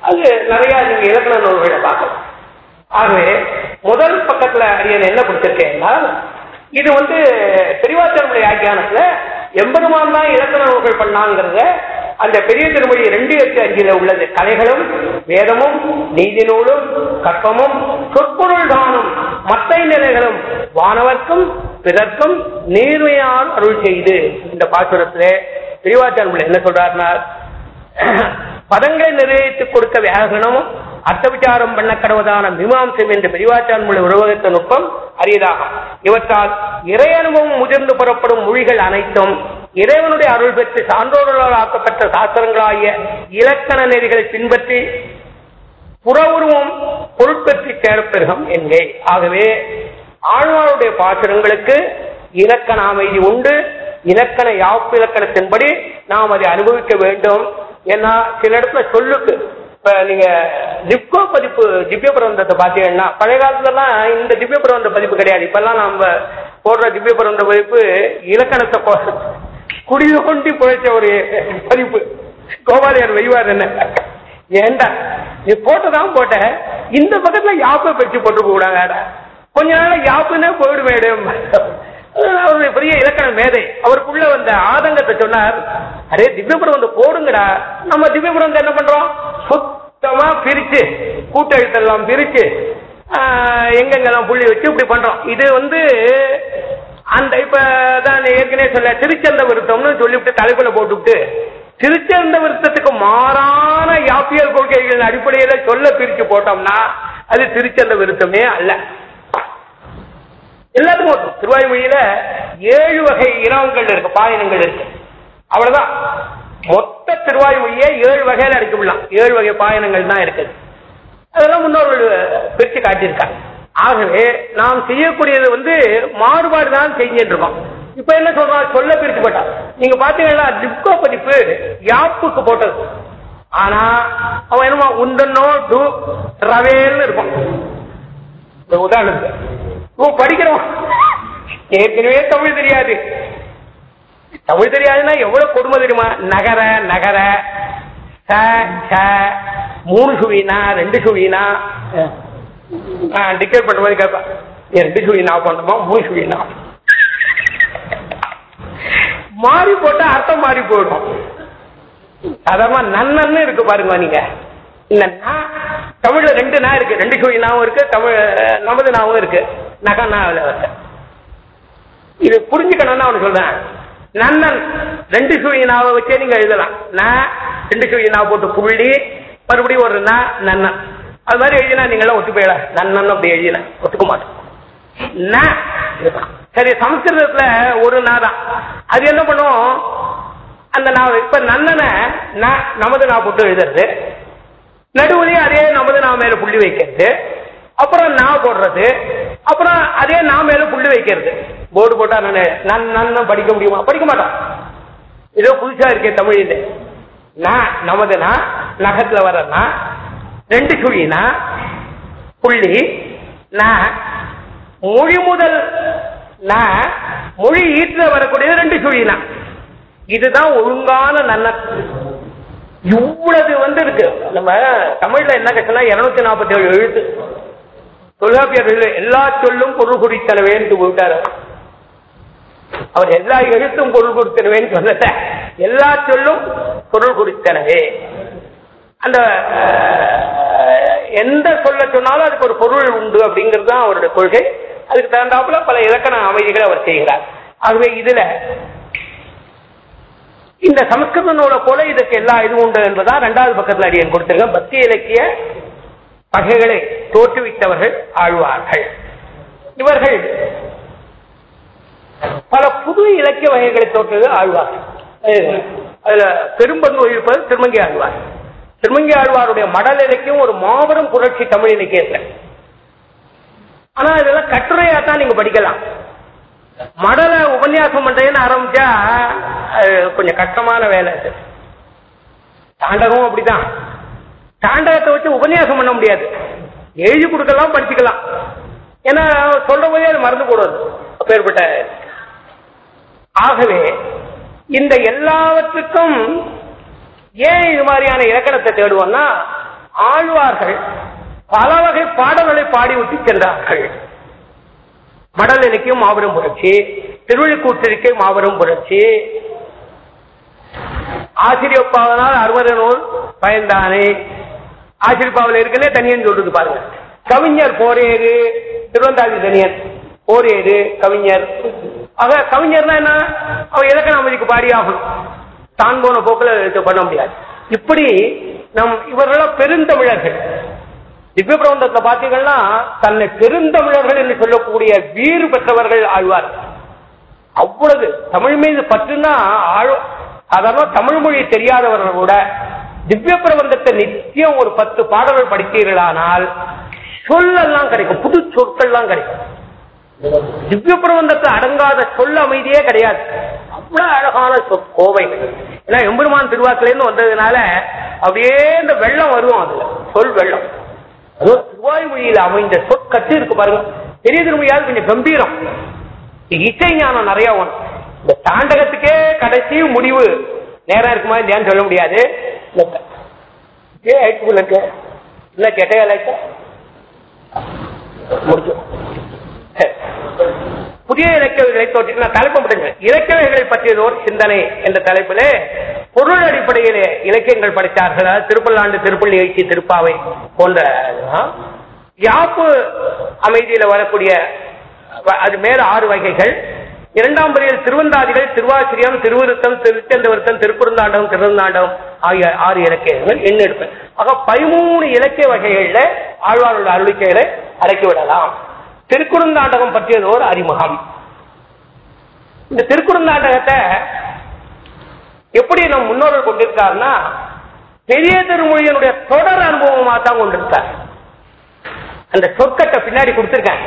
அது நிறைய நீங்க இலக்கண நூல்களை பார்க்கலாம். ஆகவே முதல் பக்கத்துல அரியன் என்ன கொடுத்திருக்கேன்னா இது வந்து பெரியவாச்சரமுடைய ஆக்கியானத்துல எம்பெருமான் தான் இலக்கண பண்ணாங்கிறத அந்த பெரிய திருமொழி ரெண்டு எட்டு அஞ்சில உள்ளது. கலைகளும் வேதமும் நீதி நூலும் கற்பமும் சொற்பொருள் தானும் மத்தை நிலைகளும் வானவர்க்கும் பிறர்க்கும் நேர்மையால் அருள் செய்து. இந்த பாசுரத்துல பெரியவாச்சாரமுள்ள என்ன சொல்றாருன்னா பதங்களை நிறைவேற்றிக் கொடுக்க வியாகரணமும் அர்த்த விசாரம் பண்ண கடவுதான மீமாம்சம் என்று பெரிவாச்சான்மொழி உருவகத்த நுட்பம் அரியதாகும். இவற்றால் இறை அனுபவம் முதிர்ந்து புறப்படும் மொழிகள் அனைத்தும் இறைவனுடைய அருள் பெற்று சான்றோர்களால் ஆக்கப்பட்ட சாஸ்திரங்களாகிய இலக்கண நெறிகளை பின்பற்றி புற உருவம் பொருட்பற்றி சேரப்பெருகம் என்கே. ஆகவே ஆழ்வாருடைய பாசுரங்களுக்கு இலக்கண அமைதி உண்டு. இலக்கண யாப்பு இலக்கணத்தின்படி நாம் அதை அனுபவிக்க வேண்டும். ஏன்னா சில இடத்துல சொல்லுக்கு. இப்ப நீங்க ஜிப்கோ பதிப்பு திவ்ய பிரபந்தத்தை பாத்தீங்கன்னா பழைய காலத்துலலாம் இந்த திவ்ய பிரபந்த பதிப்பு கிடையாது. இப்பெல்லாம் நம்ம போடுற திவ்ய பிரபந்த பதிப்பு இலக்கணத்தை குடி கொண்டி புழைச்ச ஒரு பதிப்பு. கோபாலியார் வைவார் என்ன? ஏண்டா நீ போட்டதான் போட்ட. இந்த பக்கத்துல யாப்பை பற்றி போட்டு போடாங்க கொஞ்ச நாள் யாப்புன்னே போயிடுவேன் அவருடைய பெரிய இலக்கண மேதை அவருக்குள்ள வந்த ஆதங்கத்தை சொன்னார் அரே திவ்யபுரம் வந்து போடுங்கடா. நம்ம திவ்யபுரம் என்ன பண்றோம்? சுத்தமா பிரிச்சு கூட்டெழுத்தெல்லாம் பிரிச்சு எங்கெங்கெல்லாம் புள்ளி வச்சு இப்படி பண்றோம். இது வந்து அந்த இப்ப தான் ஏற்கனவே சொல்ல திருச்சந்த விருத்தம்னு சொல்லிவிட்டு தலைப்புல போட்டுவிட்டு திருச்சந்த விருத்தத்துக்கு மாறான யாப்பியல் கொள்கைகளின் அடிப்படையில சொல்ல பிரிச்சு போட்டோம்னா அது திருச்சந்த விருத்தமே அல்ல. எல்லாத்துக்கும் திருவாய்மொழியில ஏழு வகை இரவங்கள் இருக்கு பாயினங்கள் இருக்கு. அவ்வளவுதான். மொத்த திருவாய்மொழியே ஏழு வகையில அடிக்கப்படலாம் ஏழு வகை பாயனங்கள் தான் இருக்குது. அதெல்லாம் முன்னோர்கள் பிரிச்சு காட்டியிருக்காங்க. ஆகவே நாம் செய்யக்கூடியது வந்து மாறுபாடு தான் செஞ்சுட்டு இருக்கோம். இப்ப என்ன சொல்றா? சொல்ல பிரித்து போட்டா. நீங்க பாத்தீங்கன்னா டிப்கோ பதிப்பு யாப்புக்கு போட்டது. ஆனா அவன் என்னமா உண்டனோ டு ரவேல்னு இருக்கும் உதாரணத்துக்கு. படிக்கிறோம் ஏற்கனவே தமிழ் தெரியாது. தமிழ் தெரியாதுன்னா எவ்வளவு கொடுமை தெரியுமா? நகர நகர ச ச மூணு சுவினா ரெண்டு சுவினா. டிக்கெட் பண்ற மாதிரி கேட்பேன் ரெண்டு சுவினா பண்ணுமா மூணு சுவினா. மாறி போட்டா அர்த்தம் மாறி போயிடும். சாதாரணமா நன்னன்னு இருக்கு பாருங்க நீங்க. இந்த தமிழ்ல ரெண்டு நா இருக்கு. ரெண்டு சுழி நாவும் இருக்கு தமிழ் நமது நாவும் இருக்கு. நகா நாவில் இருக்கு இது புரிஞ்சுக்கணும்னு அவனு சொல்றேன். நன்னன் ரெண்டு சுழினாவை வச்சே நீங்க எழுதலாம். நான் ரெண்டு சுழினா போட்டு புள்ளி மறுபடியும் ஒரு ந நன்னன். அது மாதிரி எழுதினா நீங்களாம் ஒத்து போயிடலாம் நன்னன் அப்படி எழுதின ஒத்துக்க மாட்டோம் சரி சமஸ்கிருதத்துல ஒரு நா தான். அது என்ன பண்ணும்? அந்த நான் இப்ப நன்னனை நமது நான் போட்டு எழுதுறது. நடுவுலயே அதே நமது நான் மேல புள்ளி வைக்கிறது. அப்புறம் நான் போடுறது. அப்புறம் அதே நான் மேல புள்ளி வைக்கிறது. போர்டு போட்டா நான் நான் நான் படிக்க முடியுமா? படிக்க மாட்டான் ஏதோ புதுசா இருக்கே தமிழில். நான் நமதுனா நகத்துல வரனா ரெண்டு சுழினா புள்ளி நான் மொழி முதல் நான் மொழி ஈட்டுல வரக்கூடியது ரெண்டு சுழினா இதுதான் ஒழுங்கான நன்ன இவ்வளவு வந்து இருக்கு. நம்ம தமிழ்ல என்ன கஷ்டம்னா இருநூத்தி நாற்பத்தி ஏழு எழுத்து. தொல்காப்பியர்கள் எல்லா சொல்லும் பொருள் குறித்தனவேன்னு போயிட்டாரு அவர் எல்லா எழுத்தும் பொருள் குறித்தனவேன்னு சொல்லல எல்லா சொல்லும் பொருள் குறித்தனவே அந்த எந்த சொல்ல சொன்னாலும் அதுக்கு ஒரு பொருள் உண்டு அப்படிங்கிறது தான் அவருடைய கொள்கை. அதுக்கு தகுந்தாப்புல பல இலக்கண அமைதிகளை அவர் செய்கிறார். ஆகவே இதுல இந்த சமஸ்கிருத நூலை போல இதுக்கு எல்லா இதுவும் உண்டு என்பதா இரண்டாவது பக்கத்தில் அடியன் கொடுத்திருக்கேன். பக்தி இலக்கிய பகைகளை தோற்றுவித்தவர்கள் ஆழ்வார்கள். இவர்கள் பல புது இலக்கிய வகைகளை தோற்றுவது ஆழ்வார்கள். அதுல பெரும்பங்கு வகிப்பது திருமங்கி ஆழ்வார். திருமங்கி ஆழ்வாருடைய மடல் இலக்கியம் ஒரு மாபெரும் புரட்சி தமிழ் இலக்கியத்தில். ஆனா இதெல்லாம் கட்டுரையா தான் நீங்க படிக்கலாம். மடல உபன்யாசம் பண்றேன்னு ஆரம்பிச்சா கொஞ்சம் கஷ்டமான வேலை தாண்டகம் அப்படிதான். தாண்டவத்தை வச்சு உபன்யாசம் பண்ண முடியாது. எழுதி கொடுக்கலாம் படிச்சுக்கலாம். ஏன்னா சொல்ற போதே அது மறந்து போடுவது அப்பேற்பட்ட ஆகவே இந்த எல்லாவற்றுக்கும் ஏன் இது மாதிரியான இலக்கணத்தை தேடுவோம்னா ஆழ்வார்கள் பல வகை பாடல்களை பாடிவிட்டு சென்றார்கள். மடல் இலக்கியம் மாபெரும் புரட்சி திருவிழிக்கூற்றிருக்கை மாபெரும் புரட்சி. ஆசிரியப்பாவனால் அறுவர நூல் ஆசிரிப்பாவில் இருக்கல தனியன் சொல்றது பாருங்க. கவிஞர் போரேறு திருவந்தாதி தனியன் போரேறு கவிஞர். ஆக கவிஞர்னா என்ன? அவன் இலக்கண அமைதிக்கு பாடி ஆகணும் தான் போன போக்கில் இது பண்ண முடியாது. இப்படி நம் இவர்களெல்லாம் பெருந்தமிழர்கள். திவ்ய பிரபந்தத்துல பாத்தீங்கன்னா தன்னை பெருந்தமிழர்கள் என்று சொல்லக்கூடிய வீறு பெற்றவர்கள் ஆழ்வார். அவ்வளவு தமிழ் மீது பற்றுனா ஆழ் சாதாரண தமிழ் மொழி தெரியாதவர்கள் கூட திவ்ய பிரபந்தத்தை நித்தியம் ஒரு பத்து பாடல்கள் படித்தீர்களானால் சொல்லெல்லாம் கிடைக்கும். புது சொற்கள்லாம் கிடைக்கும். திவ்ய பிரபந்தத்தை அடங்காத சொல்ல அமைதியே கிடையாது. அவ்வளவு அழகான சொ கோவை ஏன்னா எம்பெருமான் திருவாக்கிலேருந்து வந்ததுனால அப்படியே இந்த வெள்ளம் வரும் அதுல. சொல் வெள்ளம். அதுவும் திருவாய்மொழியில் அமைந்த சொற்கட்டு இருக்கு பாருங்க. பெரிய திருமையால் கொஞ்சம் கம்பீரம். இசை ஞானம் நிறைய ஒன்று இந்த தாண்டகத்துக்கே கடைசி முடிவு. நேரம் இருக்குமா இல்லையான்னு சொல்ல முடியாது. ஏ ஆயிடுச்சுக்குள்ள இருக்கு இல்ல கேட்டே லைட்டா முடிக்கும் புதிய இலக்கியங்களை தோற்றி நான் தலைப்பு முடிஞ்சு இலக்கியங்களை பற்றியதோர் சிந்தனை என்ற தலைப்பிலே பொருள் அடிப்படையிலே இலக்கியங்கள் படித்தார்கள். திருப்பல்லாண்டு திருப்பள்ளி எழுச்சி திருப்பாவை போன்ற யாப்பு அமைதியில வரக்கூடிய அது மேல ஆறு வகைகள். இரண்டாம் பிரிவில் திருவந்தாதிகள் திருவாசிரியம் திருவிருத்தம் திருச்செந்தவிருத்தம் திருக்குறுந்தாண்டம் திருந்தாண்டம் ஆகிய ஆறு இலக்கியங்கள் எண்ணெடுப்பேன் ஆக பதிமூணு இலக்கிய வகைகள்ல ஆழ்வாரோட அருளிக்கைகளை அடக்கி விடலாம். திருக்குறுந்தாண்டகம் பற்றியது ஒரு அறிமுகம். இந்த திருக்குறுந்தாண்டகத்தை எப்படி நம் முன்னோர்கள் கொண்டிருக்காருன்னா பெரிய திருமொழியனுடைய தொடர் அனுபவமாக தான் கொண்டிருக்கார். அந்த சொற்கட்டை பின்னாடி கொடுத்திருக்காங்க.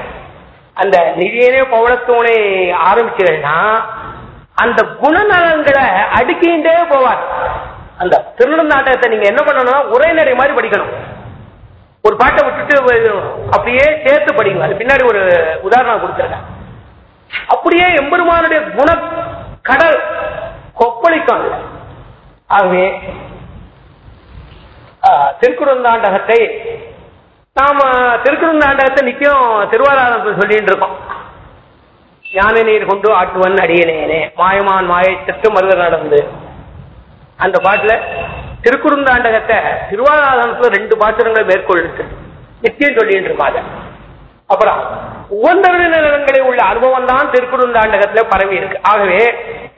அந்த நிதியனே பவளத்தோனை ஆரம்பிச்சதுன்னா அந்த குணநலன்களை அடுக்கிண்டே போவார். அந்த திருநெல்நாட்டகத்தை நீங்க என்ன பண்ணணும்னா உரைநடை மாதிரி படிக்கணும். ஒரு பாட்டை விட்டுட்டு அப்படியே சேர்த்து படிங்க. அது பின்னாடி ஒரு உதாரணம் கொடுத்துருக்கேன். அப்படியே எம்பெருமானுடைய குண கடல் கொப்பளிக்கும் ஆகவே திருக்குறந்தாண்டகத்தை நாம திருக்குறந்தாண்டகத்தை நித்தியம் திருவாராதனத்தில் சொல்லிட்டு இருக்கோம். ஞான நீர் கொண்டு ஆட்டுவன் அடியனேனே. மாயமான் மாயை திட்டு மருத நடந்து. அந்த பாட்டுல திருக்குறுந்தாண்டகத்தை திருவாராதனத்துல ரெண்டு பாத்திரங்களை மேற்கொள்ளிருக்கு நித்தியம் சொல்லிட்டு இருக்காங்க. அப்புறம் உகந்த நிலங்களில் உள்ள அனுபவம் தான் திருக்குறுந்தாண்டகத்துல பரவி இருக்கு. ஆகவே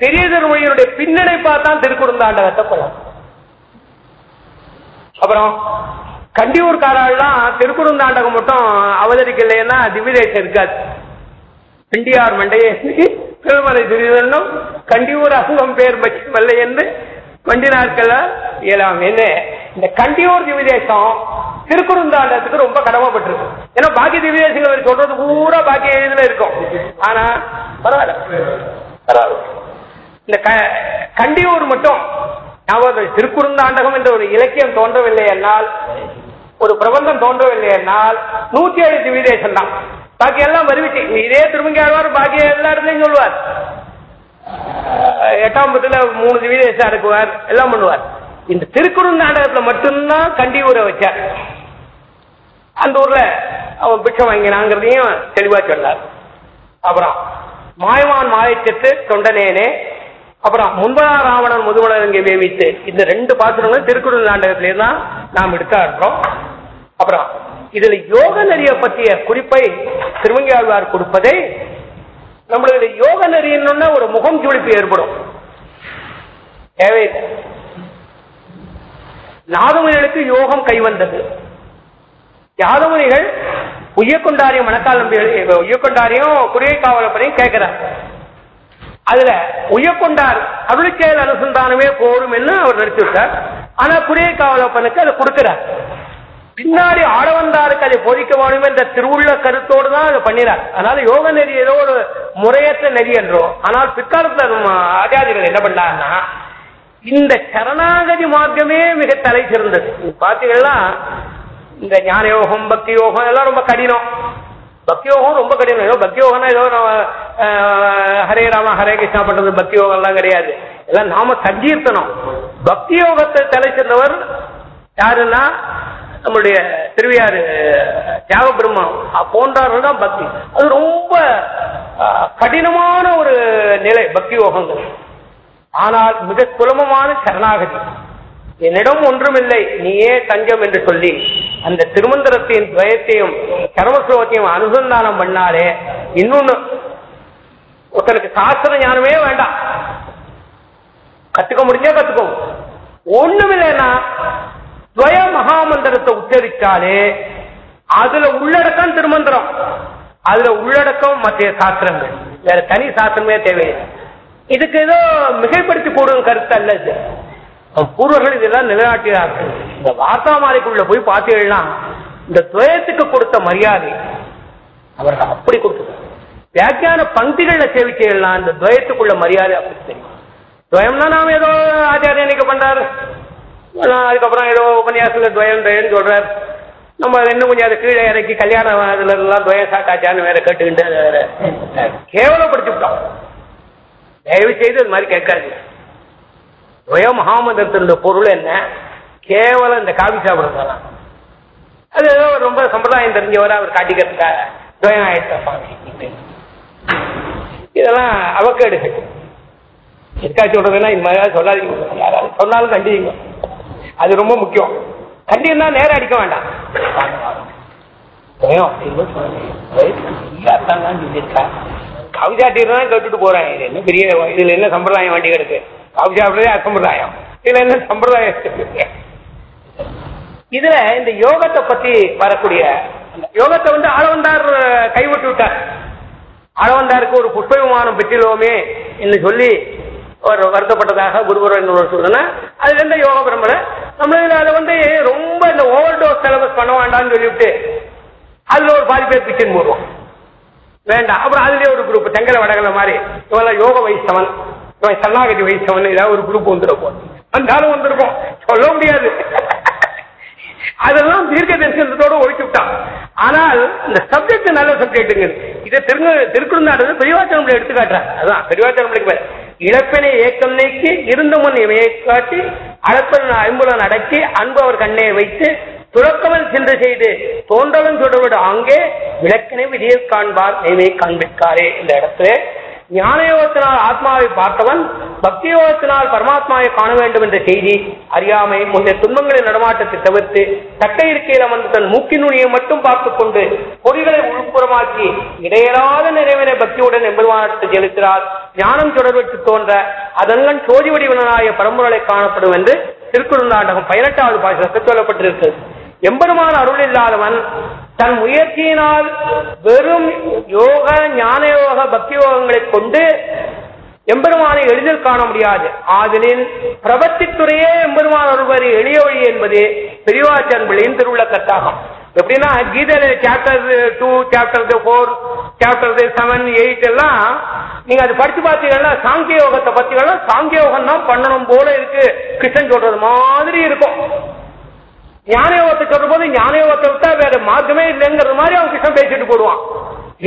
பெரிய திருமொழியினுடைய பின்னணை தான் திருக்குறுந்தாண்டகத்தை கொள்ளலாம் அப்புறம் கண்டியூர்காரெல்லாம் திருக்குறுந்தாண்டகம் மட்டும் அவதரிக்கலைன்னா திவ்யதேசம் இருக்காது. பிண்டியார் மண்டையே திருமலை திடீரென்னும் கண்டியூர் அங்கம் பேர் வல்லை என்று வண்டி நாட்கள் இயலாம். என்ன? இந்த கண்டியூர் திவ்யதேசம் திருக்குறுந்தாண்டத்துக்கு ரொம்ப கடமைப்பட்டிருக்கு. ஏன்னா பாக்கி திவ்யதேசங்கள் சொல்றது பூரா பாக்கி இதுல இருக்கும். ஆனா பரவாயில்ல. பரவாயில்ல. இந்த கண்டியூர் மட்டும் திருக்குறுந்தாண்டகம் என்ற ஒரு இலக்கியம் தோன்றவில்லை என்னால் ஒரு பிரபந்தம் தோன்றவில்லை என்னால் நூத்தி ஏழு திவிதேசம் தான். பாக்கி எல்லாம் வருவிச்சு. இதே திருமங்கி ஆழ்வார் பாக்கி எல்லா இடத்துலையும் சொல்லுவார். எட்டாம் பத்துல மூணு திவிதேசம் அடுக்குவார் எல்லாம் பண்ணுவார். இந்த திருக்குறுந்தாண்டகத்துல மட்டும்தான் ஊரை வச்சார். அந்த ஊர்ல அவன் பிச்சை வாங்கினாங்கிறதையும் தெளிவா சொன்னார். அப்புறம் மாயவான் மாயச்சத்து தொண்டனேனே அப்புறம் முன்பதா ராவணன் முதுமலர் இங்கே வேவித்து இந்த ரெண்டு பாத்திரங்களும் திருக்குறள் நாடகத்திலே தான் நாம் எடுத்தா இருக்கிறோம் அப்புறம் இதுல யோக நெறிய பற்றிய குறிப்பை திருமங்கியாழ்வார் கொடுப்பதை நம்மளுடைய யோக நெறியன்னு ஒரு முகம் சுழிப்பு ஏற்படும். தேவையில்லை. நாதமுனிகளுக்கு யோகம் கைவந்தது. யாதமுனிகள் உய்யக்கொண்டாரியம் மணக்கால் நம்பி உய்யக்கொண்டாரியம் குறையை காவலப்பனையும் கேட்கிறார். அதுல உய்யக்கொண்டார் அருளிச்செயல் அனுசந்தானமே போடும் என்று அவர் நடிச்சுட்டார் ஆனா குறுகை காவலப்பனுக்கு அதை கொடுக்கிறார். பின்னாடி ஆடவந்தாருக்கு அதை பொறிக்க வேண்டும் என்ற திருவுள்ள கருத்தோடு தான் அதை பண்ணினார். அதனால யோக நெறி ஏதோ ஒரு முறையற்ற நெறி என்றோம் ஆனால் பிற்காலத்துல ஆச்சாரியர்கள் என்ன பண்ணாருன்னா இந்த சரணாகதி மார்க்கமே மிக தலை சிறந்தது. பாத்தீங்கன்னா இந்த ஞான யோகம் பக்தி யோகம் எல்லாம் ரொம்ப கடினம். பக்தி யோகம் ரொம்ப கடினம். ஏதோ பக்தி யோகம்னா ஏதோ நம்ம ஹரே ராம ஹரே கிருஷ்ணா பண்றது பக்தி யோகம் எல்லாம் கிடையாது. எல்லாம் நாம சங்கீர்த்தனம் பக்தி யோகத்தை தலை சிறந்தவர் யாருன்னா நம்மளுடைய திருவியாறு தியாக பிரம்மம் போன்றவர்கள் தான் பக்தி. அது ரொம்ப கடினமான ஒரு நிலை பக்தி யோகங்கள். ஆனால் மிக சுலபமான சரணாகதி. என்னிடம் ஒன்றுமில்லை நீயே தஞ்சம் என்று சொல்லி அந்த திருமந்திரத்தின் துவயத்தையும் கர்மஸ்லோகத்தையும் அனுசந்தானம் பண்ணாலே இன்னொன்னு ஒருத்தனுக்கு சாஸ்திர ஞானமே வேண்டாம். கத்துக்க முடிஞ்சா கத்துக்கோ. ஒண்ணுமில்லைன்னா துவய மகாமந்திரத்தை உச்சரித்தாலே அதுல உள்ளடக்கம் திருமந்திரம். அதுல உள்ளடக்கம் மத்திய சாஸ்திரங்கள். வேற தனி சாஸ்திரமே தேவையில்லை. இதுக்கு ஏதோ மிகைப்படுத்தி போடும் கருத்து அல்ல பூர்வர்கள் இதெல்லாம் நிலைநாட்டினார்கள். இந்த வார்த்தா மாலைக்குள்ள போய் பார்த்தீங்கன்னா இந்த துவயத்துக்கு கொடுத்த மரியாதை. அவர்கள் அப்படி கொடுத்தது. வியாக்கியான பங்கிகள்ல சேவிக்கலாம் இந்த துவயத்துக்குள்ள மரியாதை அப்படி தெரியும். துவயம்னா நாம ஏதோ ஆச்சாரிய பண்றாரு. நான் அதுக்கப்புறம் ஏதோ உபன்யாசத்தில் துவயம் துவயம் சொல்றாரு. நம்ம இன்னும் கொஞ்சம் அதை கீழே இறக்கி கல்யாணம் அதுல எல்லாம் துவயம் சாட்டாச்சான்னு வேற கேட்டுக்கிட்டு வேற கேவலப்படுத்திவிட்டோம். தயவு செய்து இது மாதிரி கேட்காது துவய மகாமந்திரத்தினுடைய பொருள் என்ன? கேவலம் இந்த காவி சாப்பிடுறதா அது ஏதோ ரொம்ப சம்பிரதாயம் தெரிஞ்சவரை அவர் காட்டிக்கிறதுக்காக துவயம் ஆயிடுச்சா சுவாமி. இதெல்லாம் அவக்கேடுகள் எதுக்காக சொல்றதுன்னா இந்த மாதிரி சொல்லாதீங்க. யாராவது சொன்னாலும் கண்டிங்க. அது ரொம்ப முக்கியம். கண்டினா நேரம் அடிக்க வேண்டாம். காவி சாட்டிட்டு கேட்டுட்டு போறேன். இது என்ன பெரிய இதுல என்ன சம்பிரதாயம் வண்டி கிடக்கு? காவி அசம்பிரதாயம். இதுல என்ன சம்பிரதாயம்? இதுல இந்த யோகத்தை பத்தி வரக்கூடிய யோகத்தை வந்து ஆளவந்தார் கைவிட்டு விட்டார். ஆளவந்தாருக்கு ஒரு புஷ்ப விமானம் பெற்றிலோமே என்று சொல்லி ஒரு வருத்தப்பட்டதாக குருபுரம் சொல்லுனா அதுல இருந்த யோக பிரம்மனை நம்ம அதை வந்து ரொம்ப இந்த ஓவர் டோஸ் சிலபஸ் பண்ண வேண்டாம்னு சொல்லிவிட்டு அதுல ஒரு பாதி பேர் பிச்சின் போடுவோம் வேண்டாம். அப்புறம் அதுலயே ஒரு குரூப் தெங்கல வடகல மாதிரி. இவெல்லாம் யோக வைத்தவன் இவன் சரணாகதி வைத்தவன் ஏதாவது ஒரு குரூப் வந்துருப்போம் வந்தாலும் வந்திருப்போம் சொல்ல முடியாது. அதெல்லாம் தீர்க்க தரிசனத்தோட ஒழிச்சு விட்டான். ஆனால் இந்த சப்ஜெக்ட் நல்ல சப்ஜெக்ட்டுங்க இதை திரு திருக்குறந்தாடு பெரியவாச்சனங்களை எடுத்து அதான் பெரியவாச்சனங்களுக்கு இழப்பினை ஏக்கம் நீக்கி இருந்த முன் இவையை காட்டி அழப்பன் ஐம்புலன் அடக்கி அன்பு அவர் கண்ணே வைத்து துறக்கமல் சென்று செய்து தோன்றலும் தொடர்படு அங்கே விளக்கினை விதியை காண்பார். நினைவை காண்பிக்காரே இந்த இடத்துல. ஞான யோகத்தினால் ஆத்மாவை பார்த்தவன் பக்தி யோகத்தினால் பரமாத்மாவை காண வேண்டும் என்ற செய்தி அறியாமை முந்தைய துன்பங்களின் நடமாட்டத்தை தவிர்த்து தட்டை இருக்கையில் அமர்ந்து தன் மூக்கின் நுனியை மட்டும் பார்த்துக் கொண்டு பொறிகளை உள்புறமாக்கி இடையராத நிறைவினை பக்தியுடன் எம்பெருமானத்தை செலுத்தினால் ஞானம் தொடர்பட்டு தோன்ற அதெல்லாம் சோதி வடிவனாய பரம்பரை காணப்படும் என்று திருக்குறந்தாண்டகம் பதினெட்டாவது பாசனத்தில் சொல்லப்பட்டிருக்கிறது எம்பெருமான அருள் இல்லாதவன் தன் முயற்சியினால் வெறும் யோக ஞான யோக பக்தி யோகங்களை கொண்டு எம்பெருமானை எளிதில் காண முடியாது. ஆதலின் பிரபத்தித்துறையே எம்பெருமான் ஒருவர் எளிய வழி என்பது பெரியவாச்சன்பிள்ளையின் திருவிழா கட்டாகும் எப்படின்னா கீதையில chapter two chapter four chapter seven eight எல்லாம் நீங்க அது படிச்சு பார்த்தீங்கன்னா சாங்கிய யோகத்தை பத்தி சாங்கிய யோகம் தான் பண்ணணும் போல இருக்கு. கிருஷ்ணன் சொல்றது மாதிரி இருக்கும். ஞானயோகத்தை சொல்ற போது ஞானயோகத்தை விட்டா வேற மார்க்கமே இல்லைங்கிறது மாதிரி அவன் கிருஷ்ணன் பேசிட்டு போடுவான்.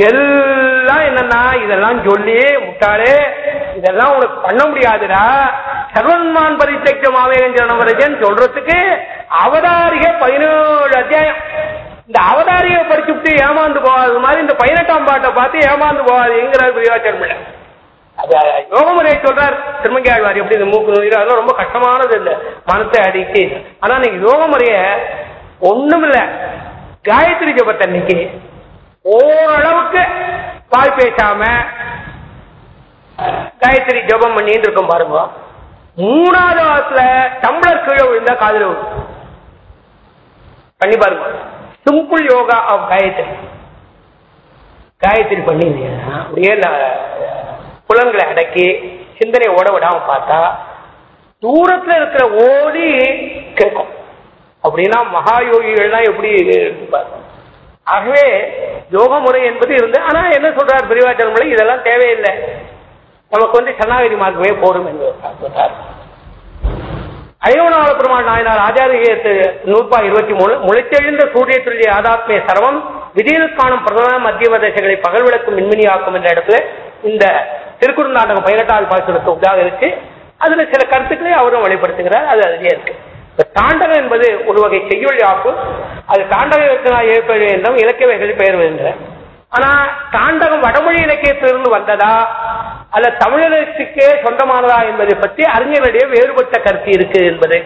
எல்லாம் என்னன்னா இதெல்லாம் சொல்லி முட்டாளே இதெல்லாம் உனக்கு பண்ண முடியாதுடா. சர்வன்மான் பரித்தமாவே ஜனவரஜன் சொல்றதுக்கு அவதாரிக பதினேழு அத்தியாயம். இந்த அவதாரியை படிச்சுட்டு ஏமாந்து போகாத மாதிரி இந்த பதினெட்டாம் பாட்டை பார்த்து ஏமாந்து போகாதுங்கிறார் பிரிவாச்சர்மில்ல யோகமுறையை சொல்றார். திருமங்கி ஆழ்வார் எப்படி இந்த மூக்கு நுயிர் அதெல்லாம் ரொம்ப கஷ்டமானது இல்லை. மனத்தை அடிக்கு. ஆனா நீங்க யோகமுறைய ஒண்ணும் இல்ல காயத்ரி ஜபத்தை இன்னைக்கு ஓரளவுக்கு பால் பேசாம காயத்ரி ஜபம் பண்ணிட்டு இருக்கோம் பாருங்க. மூணாவது வாரத்துல டம்ளர் கீழே விழுந்தா காதல பண்ணி பாருங்க. Simple yoga of Gayatri. Gayatri பண்ணி அப்படியே புலன்களை அடக்கி சிந்தனை ஓட விடாம பார்த்தா தூரத்துல இருக்கிற ஓடி கேட்கும். அப்படின்னா மகா யோகிகள்லாம் எப்படி இருப்பார் ஆகவே யோக முறை என்பது இருந்து ஆனா என்ன சொல்றார் பிரிவாச்சலம் இதெல்லாம் தேவையில்லை. நமக்கு வந்து சரணாகதி மார்க்கமே போடும் என்று சொல்றார். ஐயோனால பெருமாள் நாயனார் ஆச்சாரியத்து நூற்பா இருபத்தி மூணு முளைத்தெழுந்த சூரிய துள்ளி ஆதாத்மிய சரவம் விதியில் காணும் பிரதான மத்திய பிரதேசங்களை பகல் விளக்கும் மின்மினியாக்கும் என்ற இடத்துல இந்த திருக்குறுநாடகம் பதினெட்டாவது பாசுரத்து உதாக இருக்கு. அதுல சில கருத்துக்களை அவரும் வெளிப்படுத்துகிறார். அது அதுலயே இருக்கு. தாண்டகம் என்பது ஒரு வகை செய்யுள் யாப்பு அது தாண்டக ஏற்படுவது என்றும் இலக்கிய வகையில் பெயர் வருகின்ற ஆனா தாண்டகம் வடமொழி இலக்கியத்திலிருந்து வந்ததா? அல்ல தமிழகத்துக்கே சொந்தமானதா என்பதை பற்றி அறிஞர்களிடையே வேறுபட்ட கருத்து இருக்கு என்பதை.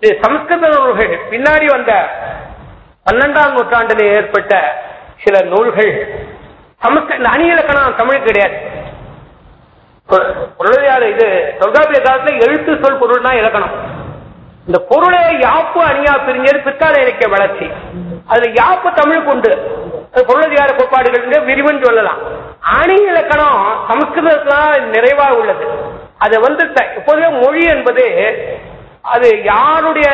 இது சமஸ்கிருத நூல்கள். பின்னாடி வந்த பன்னெண்டாம் நூற்றாண்டில் ஏற்பட்ட சில நூல்கள். சமஸ்கிருத அணி இலக்கணம் தமிழ் கிடையாது. பொருளையார் இது தொல்காப்பிய காலத்துல எழுத்து சொல் பொருள்னா இலக்கணம். இந்த பொருளை யாப்பு அணியா பிரிஞ்சது பிற்கால இலக்கிய வளர்ச்சி. அதுல யாப்பு தமிழ் உண்டு. பொருளாதார கோட்பாடுகள் விரிவன் சொல்லலாம். அணி இலக்கணம் சமஸ்கிருதத்துல நிறைவா உள்ளது. அதை வந்து இப்போதே மொழி என்பது அது யாருடைய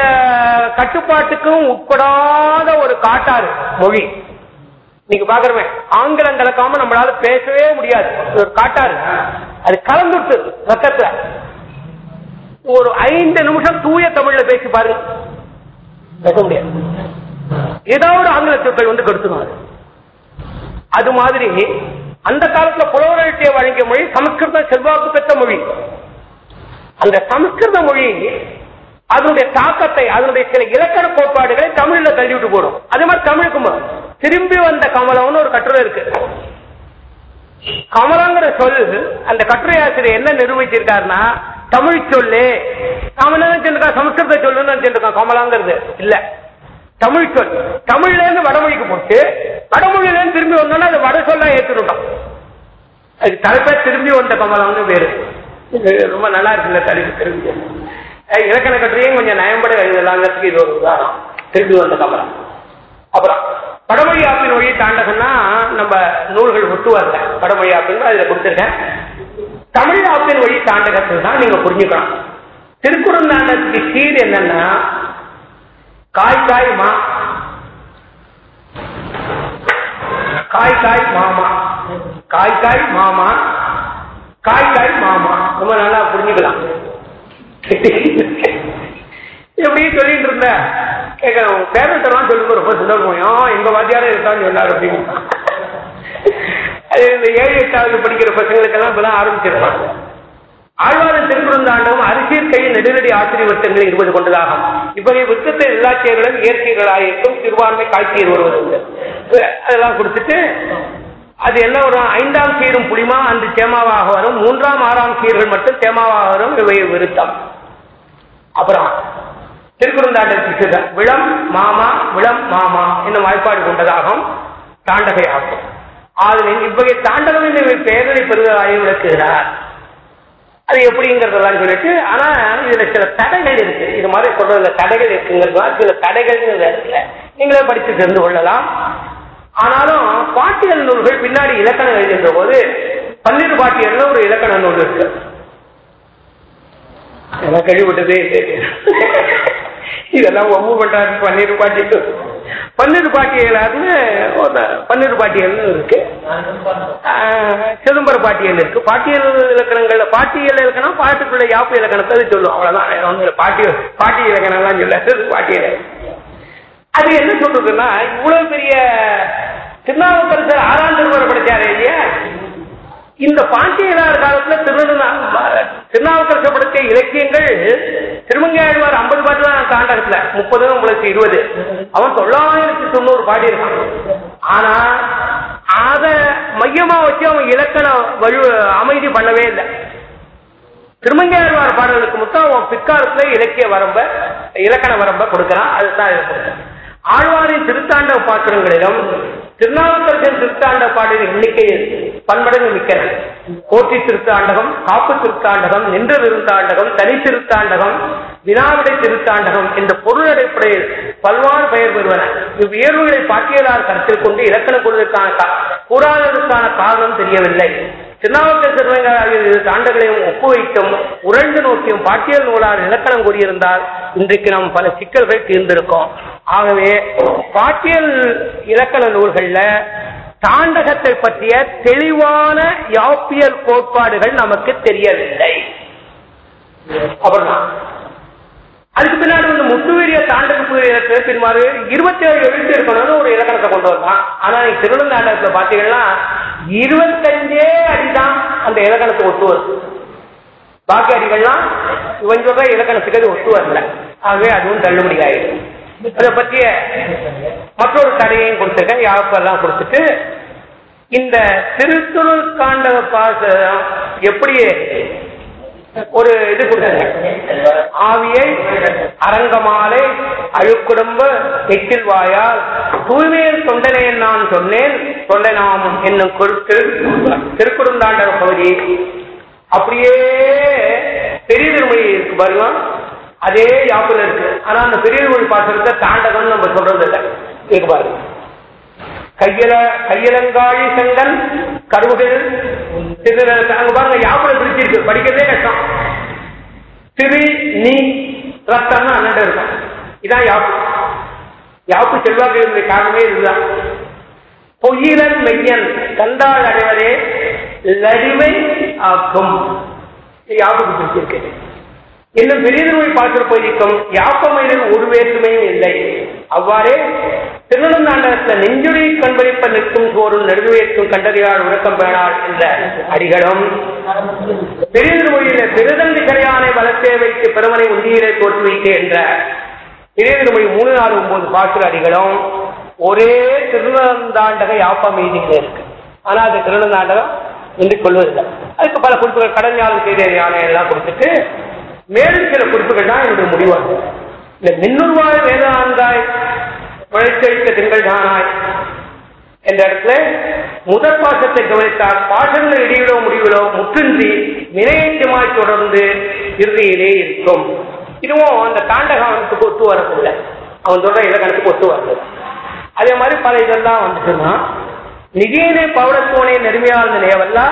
கட்டுப்பாட்டுக்கும் உட்படாத ஒரு காட்டாறு மொழி. நீங்க பாக்குறவன் ஆங்கிலம் கலக்காம நம்மளால பேசவே முடியாது. ஒரு காட்டாரு அது கலந்துட்டு ரத்தத்துல ஒரு ஐந்து நிமிஷம் தூய தமிழ்ல பேசி பாருங்க. பேச முடியாது. ஏதாவது ஆங்கில சொற்கள் வந்து கெடுத்துடும் அது மாதிரி அந்த காலத்துல புலவரட்சியை வழங்கிய மொழி சமஸ்கிருத செல்வாக்கு பெற்ற மொழி. அந்த சமஸ்கிருத மொழி அதனுடைய தாக்கத்தை அதனுடைய சில இலக்கண கோட்பாடுகளை தமிழ்ல தள்ளிவிட்டு போடும். அதே மாதிரி தமிழுக்கும்? திரும்பி வந்த கமலம்னு ஒரு கட்டுரை இருக்கு. கமலங்கிற சொல் அந்த கட்டுரை ஆசிரியர் என்ன நிரூபிச்சிருக்காருன்னா தமிழ் சொல்லு தமிழ் சமஸ்கிருத சொல்லுன்னு கமலாங்கிறது. இல்ல. தமிழ் சொல். தமிழ்ல இருந்து வடமொழிக்கு போட்டு வடமொழியில இருந்து திரும்பி வந்தோம்னா அது வட சொல்லா ஏற்றுட்டோம் அது தலைப்பே திரும்பி வந்த கமலம்னு பேரு. ரொம்ப நல்லா இருக்குல்ல தலைப்பு திரும்பி இலக்கண கட்டுரையும் கொஞ்சம் நயம்பட எழுதலாங்கிறதுக்கு இது ஒரு உதாரணம். திரும்பி வந்த கமலம். அப்புறம் படமொழியாப்பின் வழியை வழி தாண்டகம்னா நம்ம நூல்கள் ஒட்டு வரல வடமொழி அதுல கொடுத்துருக்கேன். தமிழ் ஆப்பின் வழி தாண்டகத்தில் தான் நீங்க புரிஞ்சுக்கலாம். திருக்குறந்தாண்டத்துக்கு கீழ் என்னன்னா காய் காய் மா. காய் காய் மாமா. காய் காய் மாமா. காய் காய் மாமா. ரொம்ப நல்லா புரிஞ்சுக்கலாம். எப்படி சொல்லிட்டு இருந்த? பேரண்ட்லாம் சொல்லுங்க ரொம்ப சந்தோஷம் எங்க வாத்தியாரே இருக்கான்னு சொன்னார் அப்படின்னு. அது இந்த ஏழு எட்டாவது படிக்கிற பசங்களுக்கெல்லாம் இப்பதான் ஆரம்பிச்சிருப்பாங்க. ஆழ்வாரின் திருக்குறந்தாண்டும் அரிசியர் கையில் நெடுநடி ஆசிரியர் இருப்பது கொண்டதாகும். இவ்வகை வித்தத்தை எல்லா செயல்களும் இயற்கைகளாயிருக்கும் சிறுபான்மை காட்சியில் வருவது உண்டு. அதெல்லாம் கொடுத்துட்டு அது என்ன வரும் ஐந்தாம் சீரும் புளிமா அந்த தேமாவாக வரும். மூன்றாம் ஆறாம் சீர்கள் மட்டும் தேமாவாக வரும். இவை விருத்தம். அப்புறம் திருக்குறந்தாண்டத்துக்கு விளம் மாமா விளம் மாமா என்னும் வாய்ப்பாடு கொண்டதாகும் தாண்டகை ஆகும் ஆதலின் இவ்வகை தாண்டகம் என்ற பெயர்களை பெருதாய் விளக்குகிறார். அது எப்படிங்கிறதெல்லாம் சொல்லிட்டு ஆனா இதுல சில தடைகள் இருக்கு. இது மாதிரி சொல்றதுல தடைகள் இருக்குங்கிறது சில தடைகள் இருக்குல்ல நீங்களே படித்து தெரிந்து கொள்ளலாம். ஆனாலும் பாட்டியல் நூல்கள் பின்னாடி இலக்கணம் எழுதுகின்ற போது பன்னிரு பாட்டியல்னு ஒரு இலக்கண நூல் இருக்கு. எனக்கு கழிவுட்டதே இதெல்லாம் ஒவ்வொரு பண்றாரு பன்னீர் பாட்டிகள் பன்னீர் பாட்டியலாருன்னு பன்னீர் பாட்டியல்னு இருக்கு. சிதம்பர பாட்டியல் இருக்கு. பாட்டியல் இலக்கணங்கள்ல பாட்டியல் இலக்கணம் பாட்டுக்குள்ள யாப்பு இலக்கணத்தை அது சொல்லும். அவ்வளவுதான். பாட்டியல் பாட்டி இலக்கணம்லாம் சொல்ல. பாட்டியல். அது என்ன சொல்றதுன்னா இவ்வளவு பெரிய திருநாவுக்கரசர் ஆறாம் திருமுறை படிச்சாரு இல்லையா? இந்த பாண்டியனார் காலத்துல திருநா திருநாவுக்கரசப்படுத்திய இலக்கியங்கள் திருமங்கையாழ்வார் ஐம்பது பாட்டு தான் தாண்டகத்துல. முப்பது உங்களுக்கு இருபது. அவன் தொள்ளாயிரத்தி தொண்ணூறு பாடி இருக்கான் ஆனா அத மையமா வச்சு அவன் இலக்கண வலு அமைதி பண்ணவே இல்லை. திருமங்கையாழ்வார் பாடல்களுக்கு மட்டும் அவன் பிற்காலத்துல இலக்கிய வரம்ப இலக்கண வரம்ப கொடுக்கிறான். அதுதான் கொடுக்கிறான். ஆழ்வாரின் திருத்தாண்டவ பாத்திரங்களிலும் திருநாவுக்கரசன் திருத்தாண்ட பாடலின் எண்ணிக்கை பன்மடங்கு மிக்கன. போற்றி திருத்தாண்டகம் காப்பு திருத்தாண்டகம் நின்ற திருத்தாண்டகம் தனி திருத்தாண்டகம் வினாவிடை திருத்தாண்டகம் என்ற பொருள் அடிப்படையில் பல்வாறு பெயர் பெறுவன. இவ்வியர்வுகளை பாட்டியலார் கருத்தில் கொண்டு இலக்கண குழுவிற்கான கா- கூறாததற்கான காரணம் தெரியவில்லை. திருநாவுக்கரசர் தாண்டங்களையும் ஒப்புவைத்தும் உரண்டு நோக்கியும் பாட்டியல் நூலால் இலக்கணம் கூறியிருந்தால் இன்றைக்கு நாம் பல சிக்கல்கள் தீர்ந்திருக்கோம். ஆகவே பாட்டியல் இலக்கண நூல்கள்ல தாண்டகத்தை பற்றிய தெளிவான யாப்பியல் கோட்பாடுகள் நமக்கு தெரியவில்லை. அதுக்கு பின்னாடி வந்து முத்துவீரிய தாண்டகப்பு பின்மாறு இருபத்தி ஏழு எழுத்து இருக்கணும்னு ஒரு இலக்கணத்தை கொண்டு வந்தான். ஆனா நீ திருநந்தாண்டகத்துல பாத்தீங்கன்னா இருபத்தஞ்சே அடிதான் அந்த இலக்கணத்துக்கு ஒத்து வருது. பாக்கி அடிகள்லாம் இவன் சொல்ற இலக்கணத்துக்கு அது ஒத்து வரல. ஆகவே அதுவும் தள்ளுபடி ஆயிடும் அதை பற்றிய மற்றொரு தடையையும் கொடுத்துருக்கேன். யாப்பெல்லாம் கொடுத்துட்டு இந்த திருத்துருள் காண்ட பாசம் எப்படி ஒரு இது கொடுத்தாங்க ஆவியை அரங்கமாலை அழுக்குடும்ப எட்டில் வாயால் தூய்மையில் தொண்டனேன் நான் சொன்னேன். சொல்ல என்னும் கொடுத்து திருக்குறுந்தாண்டக பகுதி. அப்படியே பெரிய திருமொழி இருக்கு பாருங்க. அதே யாப்புல இருக்கு. ஆனா அந்த பெரிய திருமொழி பாசனத்தை தாண்டகம் நம்ம சொல்றது இல்லை இருக்கு பாருங்க. கையிலங்காழி செங்கன் கருவுகள் அங்க பாருங்க யாபனம் பிரிச்சிருக்கு. படிக்கிறதே கஷ்டம். திரு நீ ரத்தம்னு அண்ணன் இருக்கும். இதான் யாப்பு. யாப்பு செல்வாக்கு இருந்த காரணமே இதுதான். பொய்யிலன் மெய்யன் கண்டால் அடைவதே லடிமை ஆக்கும். யாப்புக்கு பிரிச்சிருக்கு. இன்னும் பெரியதொரு பார்த்து போயிருக்கும் யாப்பமையில் ஒரு வேற்றுமையும் இல்லை. அவ்வாறே திருநெடுந்தாண்டகத்தில் நெஞ்சுரை கண்பளிப்ப நிற்கும் தோறும் நெடுவேற்றும் கண்டறியாள் உறக்கம் பேணாள் என்ற அடிகளும் பெரிய திருமொழியில கரையானை வளர்த்தே வைத்து பெருமனை உண்டியிலே தோற்றுவித்து என்ற பெரிய மூணு நாலு ஒன்பது பாட்டு அடிகளும் ஒரே திருநந்தாண்டக யாப்பம் மீதியில இருக்கு. ஆனா அது திருநந்தாண்டகம் என்று கொள்வதில்லை. அதுக்கு பல குறிப்புகள் கடன் ஞானம் செய்த யானை எல்லாம் கொடுத்துட்டு மேலும் சில குறிப்புகள் தான் என்னுடைய முடிவாகும் இந்த மின்னுருவாய் வேதாந்தாய் உழைத்தழித்த திங்கள் தானாய் என்ற இடத்துல முதற் பாசத்தை கவனித்தால் பாசங்கள் இடையிலோ முடிவிலோ முற்றின்றி நிலையத்தமாய் தொடர்ந்து இறுதியிலே இருக்கும். இதுவும் அந்த தாண்டகாவனத்துக்கு ஒத்து வரக்கூட. அவன் சொல்ற இலக்கணத்துக்கு ஒத்து வரல அதே மாதிரி பல இதெல்லாம் வந்துச்சுன்னா நிதியனை பவளத்தோனே நெருமையாழ்ந்த நேவல்லா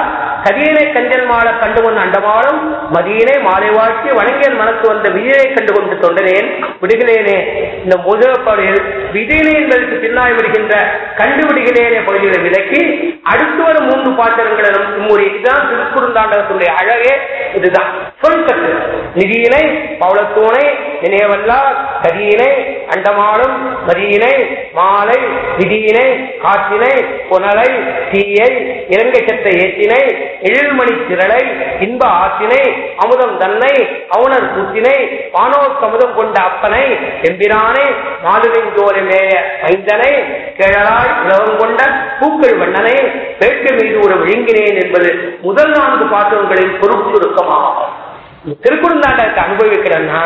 கதியனை கஞ்சல் மாலை கண்டுகொண்ட அண்டமாலும் மதியனை மாலை வாழ்க்கை வணங்கியன் மனத்து வந்த விதியை கண்டுகொண்டு தொண்டனேன் விடுகிறேனே இந்த முதல் விஜயனை என்பதற்கு பின்னாய் விடுகின்ற கண்டு விடுகிறேனே பகுதிகளை விலக்கி அடுத்து வரும் மூன்று பாத்திரங்களிலும் இம்முறை இதுதான் திருக்குறுந்தாண்டகத்துடைய அழகே இதுதான். சொல் கற்று நிதியினை பவளத்தோனை நினைவல்லா கதியினை அண்டமாலும் மதியினை மாலை விதியினை காற்றினை புனலை தீயை இலங்கை சத்த ஏற்றினை எழில்மணி திரளை இன்ப ஆற்றினை அமுதம் தன்னை அவுணர் கூத்தினை வானோர் கமுதம் கொண்ட அப்பனை எம்பிரானை மாலுவின் மேய மைந்தனை கிழலாய் உலகம் கொண்ட பூக்கள் வண்ணனை வேட்கை மீது ஒரு விழுங்கினேன் என்பது முதல் நான்கு பாத்திரங்களின் பொருட்சுருக்கமாகும். திருக்குறந்தாண்டத்தை அனுபவிக்கிறன்னா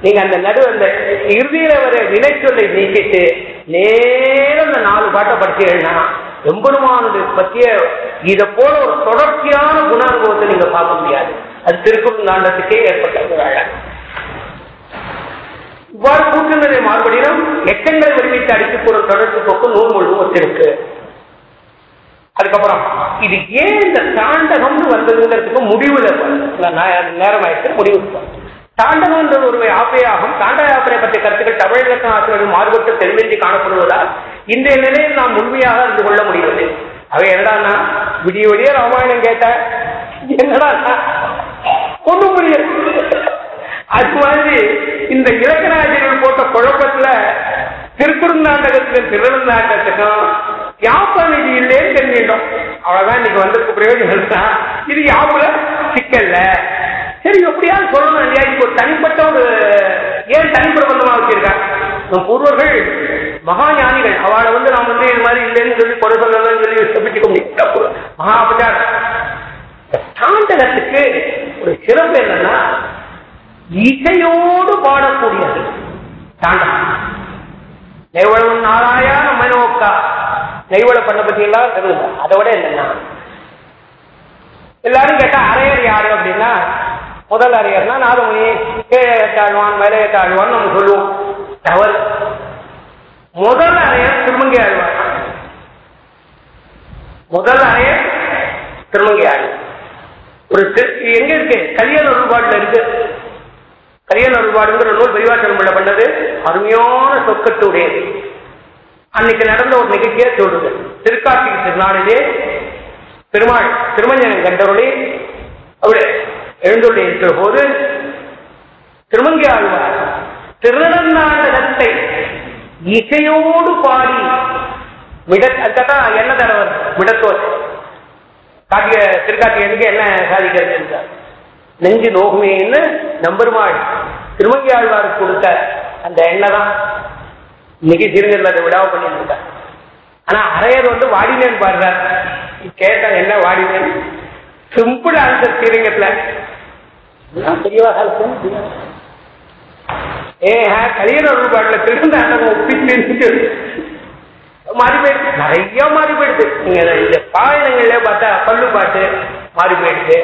நீங்க அந்த நடு அந்த இறுதியில வர வினைச்சொல்லை நீக்கிட்டு நேரம் அந்த நாலு பாட்டை படிச்சீங்கன்னா எம்பெருமானுடைய பற்றிய இதை போல ஒரு தொடர்ச்சியான குண அனுபவத்தை நீங்க பார்க்க முடியாது. அது திருக்குறந்தாண்டத்துக்கே ஏற்பட்ட ஒரு அழகு. இவ்வாறு கூட்டங்களை மாறுபடியும் எச்சங்களை வடிவைத்து அடித்துக் கூட தொடர்பு போக்கு நூல் முழுவதும் வச்சிருக்கு அதுக்கப்புறம் இது ஏன் இந்த தாண்டகம்னு வந்ததுங்கிறதுக்கு முடிவுல நேரம் ஆயிடுச்சு முடிவு தாண்டகம்ன்றது ஒரு ஆப்பையாகும் தாண்டக யாத்திரை பற்றிய கருத்துக்கள் தமிழ் இலக்கண ஆசிரியர்கள் மாறுபட்டு தெளிவின்றி காணப்படுவதால் இன்றைய நிலையில் நாம் முழுமையாக அறிந்து கொள்ள முடியவில்லை அவை என்னடான்னா விடிய விடிய ராமாயணம் கேட்ட என்னடா ஒண்ணும் புரியல அது மாதிரி இந்த இலக்கண ஆசிரியர்கள் போட்ட குழப்பத்துல திருக்குறுநாண்டகத்துக்கும் திருநந்தாண்டத்துக்கும் யாப்ப நிதி இல்லைன்னு தெரிஞ்சிட்டோம் அவ்வளவுதான் இன்னைக்கு வந்திருக்க பிரயோஜனம் தான் இது யாப்புல? சிக்கல்ல. சரி எப்படியாவது சொல்லணும் இல்லையா? இப்போ தனிப்பட்ட ஒரு ஏன் தனிப்பிரபந்தமா வச்சிருக்காங்க? நம் பூர்வர்கள் மகா ஞானிகள் அவளை வந்து நாம் வந்து இது மாதிரி இல்லைன்னு சொல்லி கொலை சொல்லணும்னு சொல்லி தப்பிச்சுக்க முடியும் மகா அபச்சாரம் தாண்டகத்துக்கு ஒரு சிறப்பு என்னன்னா இசையோடு பாடக்கூடியது. தாண்டகம் எவ்வளவு நாளாயா மனோக்கா நோக்கா பண்ண பத்தி எல்லாம் தெரியுது அதோட விட என்னன்னா எல்லாரும் கேட்டா அரையர் யாரு அப்படின்னா முதல் அரையர்னா நாதமுனி கீழே தாழ்வான் மேலே தாழ்வான் நம்ம சொல்லுவோம். தவறு. முதல் அரையர் திருமங்கி ஆழ்வார். முதல் அரையர் திருமங்கை ஆழ்வார். ஒரு எங்க இருக்கு? கல்யாண ஒருபாடுல இருக்கு. கல்யாண ஒருபாடுங்கிற நூல் பெரியவாசனம் பண்ணது அருமையான சொக்கத்துடையது அன்னைக்கு நடந்த ஒரு நிகழ்ச்சியை சொல்றது. திருக்கார்த்திகை திருநாளிலே பெருமாள் திருமஞ்சனம் கண்டவர்களே அவரு எழுந்துள்ளே இருக்கிற போது திருமங்கி ஆழ்வார் திருநன்னாடகத்தை இசையோடு பாடி மிட அதுதான் என்ன தலைவர் மிடத்தோர் காட்டிய திருக்காட்டியனுக்கு என்ன சாதிக்கிறது என்றார். நெஞ்சு நோகுமேன்னு நம்பெருமாள் திருமங்கி ஆழ்வாருக்கு கொடுத்த அந்த எண்ணெய் தான் இன்னைக்கு சிறுநீர்ல அதை விடாம பண்ணிட்டு ஆனா அரையர் வந்து வாடினேன் பாடுறார் கேட்டா என்ன வாடினேன்? சிம்பிள் ஆன்சர் ஸ்ரீரங்கத்துல பெரியவா காலத்து ஏ கலியன ரூபாட்ல திருந்த ஒப்பிட்டு மாறி போயிடுச்சு. நிறைய மாறி போயிடுது நீங்க இந்த பாயினங்களே பார்த்தா பல்லு பாட்டு மாறி போயிடுச்சு.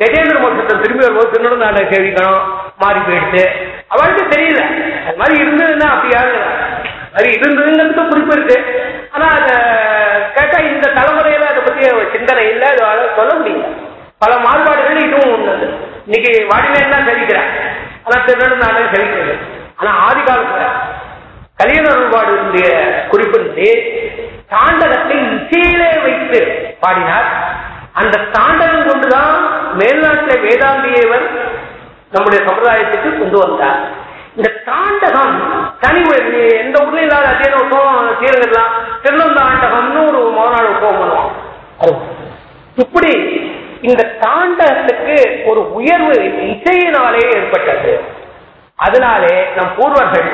கஜேந்திர மோட்சத்தை திரும்பி வரும்போது திருநூறு நாடகம் சேவிக்கணும் மாறி போயிடுச்சு. அவளுக்கு தெரியல. அது மாதிரி இருந்ததுன்னா அப்படி அப்படியாங்க அது இருந்ததுங்கிறதுக்கு குறிப்பு இருக்கு. ஆனா அத கேட்டா இந்த தலைமுறையில அதை பத்தி சிந்தனை இல்லை அதை சொல்ல முடியல. பல மாறுபாடுகள் இதுவும் உண்டு. இன்னைக்கு வாடினேன் தான் செவிக்கிறேன் ஆனா திருநெடு நாடகம் ஆனா ஆதி காலத்துல கல்யாண ரூபாடுடைய குறிப்பிட்டு தாண்டகத்தை இசையிலே வைத்து பாடினார். அந்த தாண்டகம் கொண்டுதான் மேல்நாட்டில் வேதாந்தியவர் நம்முடைய சமுதாயத்துக்கு கொண்டு வந்தார். இந்த தாண்டகம் தனி எந்த ஊர்ல இல்லாத அத்தியன உற்சவம் சீரங்கலாம் திருநந்தாண்டகம்னு ஒரு மறுநாள் உற்சவம் பண்ணுவோம் இப்படி இந்த தாண்டகத்துக்கு ஒரு உயர்வு இசையினாலே ஏற்பட்டது. அதனாலே நம் பூர்வர்கள்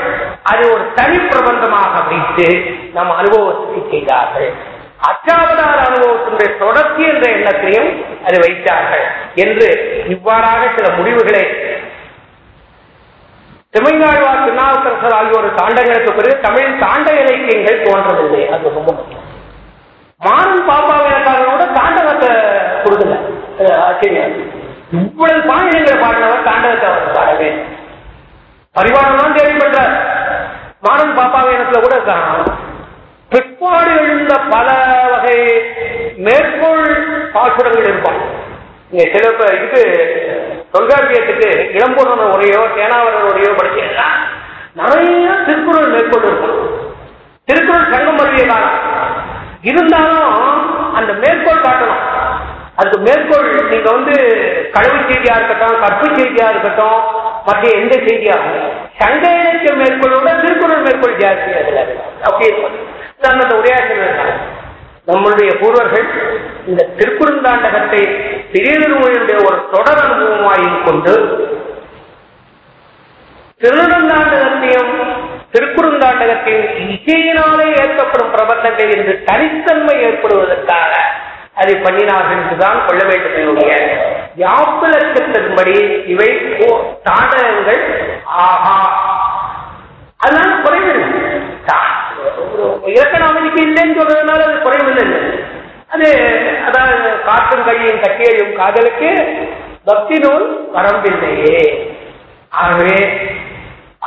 அது ஒரு தனி பிரபந்தமாக வைத்து நம் அனுபவத்தை செய்தார்கள். அச்சாவதார அனுபவத்தினுடைய தொடர்ச்சி என்ற எண்ணத்தையும் அது வைத்தார்கள் என்று இவ்வாறாக சில முடிவுகளை தமிழ்நாடுவார் திருநாவுக்கரசர் ஆகியோர் தாண்டங்களுக்கு பிறகு தமிழ் தாண்ட இலக்கியங்கள் தோன்றதில்லை அது ரொம்ப முக்கியம். மாறன் பாப்பாவினக்காரனோட தாண்டகத்தை கொடுக்கல. இவ்வளவு பாண்டியங்களை பாடினவர் தாண்டகத்தை அவர் பாடவே பரிவாரம் தான் தேவை பண்றார் மாறன் பாப்பாவினத்துல கூட பிற்பாடு எழுந்த பல வகை மேற்கோள் பாசுரங்கள் இருப்பான் சில இதுக்கு தொல்காப்பியத்துக்கு இளம்பொருள் உரையோ சேனாவரர் உரையோ படிச்சீங்கன்னா நிறைய திருக்குறள் மேற்கொள் இருக்கும் திருக்குறள் சங்கம் பற்றிய காலம் இருந்தாலும் அந்த மேற்கோள் காட்டணும். அதுக்கு மேற்கோள் நீங்க வந்து கழுவு செய்தியா இருக்கட்டும் கற்பு செய்தியா இருக்கட்டும் மற்ற எந்த செய்தியா சங்க இலக்கிய மேற்கோளோட திருக்குறள் மேற்கோள் ஜாஸ்தி அதுல அப்படியே இருக்கும் அந்த நம்மளுடைய பூர்வர்கள் இந்த திருக்குறுந்தாண்டகத்தை பெரிய ஒரு தொடர் அனுபவமாயும் கொண்டு திருநந்தாண்டகத்தையும் திருக்குறுந்தாண்டகத்தின் இசையினாலே ஏற்கப்படும் பிரபந்தங்கள் என்று தனித்தன்மை ஏற்படுவதற்காக அதை பண்ணினார்கள் என்றுதான் கொள்ள வேண்டும் என்னுடைய யாப்பிலக்கத்தின்படி இவை தாண்டகங்கள் ஆஹா. அதனால குறைவில்லை இலக்கண அமைதிக்கு இல்லைன்னு சொல்றதுனால அது குறைவில்லை. அது அதாவது காற்றும் கையும் கட்டியையும் காதலுக்கு பக்தி நூல் வரம்பில்லையே. ஆகவே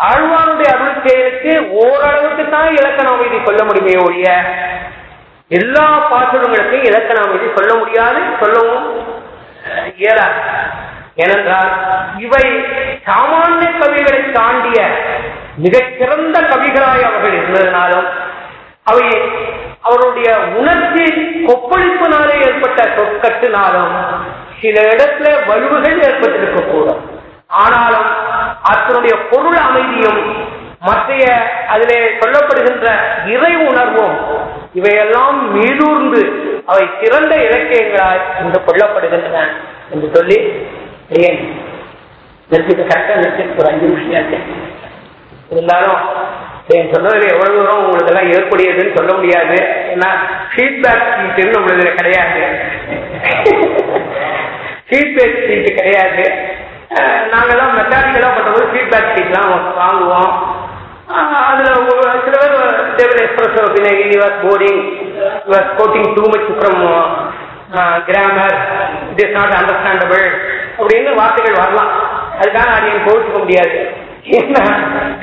ஆழ்வானுடைய அருள் செயலுக்கு ஓரளவுக்கு தான் இலக்கண அமைதி சொல்ல முடியுமே ஒழிய எல்லா பாசுரங்களுக்கும் இலக்கண அமைதி சொல்ல முடியாது சொல்லவும் இயலாது. ஏனென்றால் இவை சாமானிய கவிகளை தாண்டிய மிகச்சிறந்த கவிகளாய் அவர்கள் இருந்ததினாலும் அவை அவருடைய உணர்ச்சி கொப்பளிப்பினாலே ஏற்பட்ட சொற்கட்டினாலும் சில இடத்துல வலுவுகள் ஏற்பட்டிருக்கக்கூடும் ஆனாலும் அதனுடைய பொருள் அமைதியும் மற்றைய அதிலே சொல்லப்படுகின்ற இறை உணர்வும் இவையெல்லாம் மீதூர்ந்து அவை சிறந்த இலக்கியங்களாய் இன்று கொள்ளப்படுகின்றன என்று சொல்லி ஏன் நிறுத்திட்டு கரெக்டாக நிறுத்திட்டு ஒரு அஞ்சு நிமிஷம் ஆச்சு இருந்தாலும் என் சொன்னதில் எவ்வளவு தூரம் உங்களுக்கு எல்லாம் ஏற்புடையதுன்னு சொல்ல முடியாது ஏன்னா ஃபீட்பேக் சீட்டுன்னு உங்களுக்கு கிடையாது ஃபீட்பேக் சீட்டு கிடையாது நாங்கள்லாம் மெக்கானிக்கலாக பண்ணும்போது ஃபீட்பேக் சீட்லாம் வாங்குவோம் அதுல சில பேர் தேவர் எக்ஸ்பிரஸ் அப்படின்னு was boring was quoting too much from grammar it is not understandable அப்படின்னு வார்த்தைகள் வரலாம். அதுக்காக எனக்கு கோவிச்சுக்க முடியாது.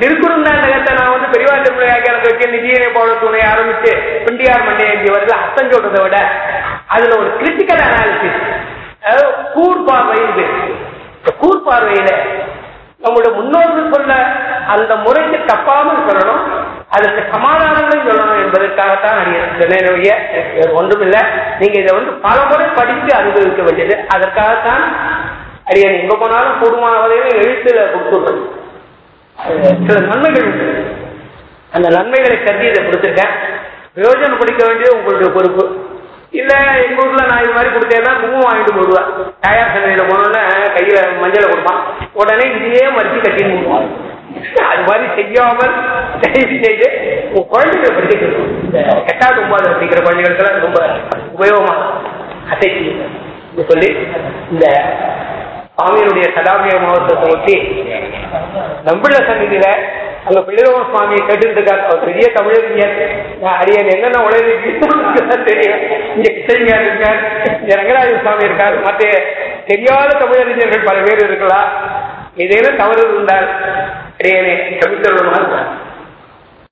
திருக்குறுந்தாண்டகத்தை நான் வந்து பெரியவா எனக்கு வச்சு நிதியினை போல துணை ஆரம்பிச்சு பிண்டியார் மண்டையஞ்சி வருது அத்தம் சொல்றதை விட. அதுல ஒரு கிரிட்டிக்கல் அனாலிசிஸ் அதாவது கூர் பார்வை இது கூர் பார்வையில முன்னோர்கள் சொல்ல அந்த முறைக்கு தப்பாமல் சொல்லணும் அதற்கு சமாதானங்களும் சொல்லணும் என்பதற்காகத்தான் நிறைய ஒன்றும் இல்லை நீங்க இதை வந்து பல முறை படித்து அனுபவிக்க வேண்டியது. அதற்காகத்தான் அரியன் எங்க போனாலும் கூடுமான வகையில் எழுத்துல கொடுத்துருக்கணும் சில நன்மைகள் உண்டு அந்த நன்மைகளை கருதி இதை கொடுத்துருக்கேன். பிரயோஜனப்படுத்த வேண்டியது உங்களுடைய பொறுப்பு. இல்ல எங்க ஊர்ல நான் இது மாதிரி கொடுத்தேன்னா குங்குமம் வாங்கிட்டு போடுவேன் தயார் சந்தையில போனோன்னே கையில மஞ்சளை கொடுப்பான். உடனே இதையே மறுத்து கட்டின்னு போடுவான். அது மாதிரி செய்யாமல் தயவு செய்து உங்க குழந்தைகளை படிக்க இந்த எட்டாவது ஒன்பது படிக்கிற குழந்தைகளுக்கெல்லாம் ரொம்ப உபயோகமா அசைச்சு சொல்லி. இந்த சுவாமியினுடைய சதாபிய மகோத்சவத்தை ஒட்டி நம்பிள்ள சன்னிதியில அங்க பிள்ளைரோம சுவாமியை கேட்டுட்டு அவர் பெரிய தமிழறிஞர் அரியன் என்னென்ன உலக தெரியும். இங்க கிருஷ்ணகிரியார் இருக்கார் இங்க ரங்கராஜ சுவாமி இருக்கார். மற்ற தெரியாத தமிழறிஞர்கள் பல பேர் இருக்கலாம். ஏதேனும் தவறு இருந்தால் அரியனை கவித்தருளுமாறு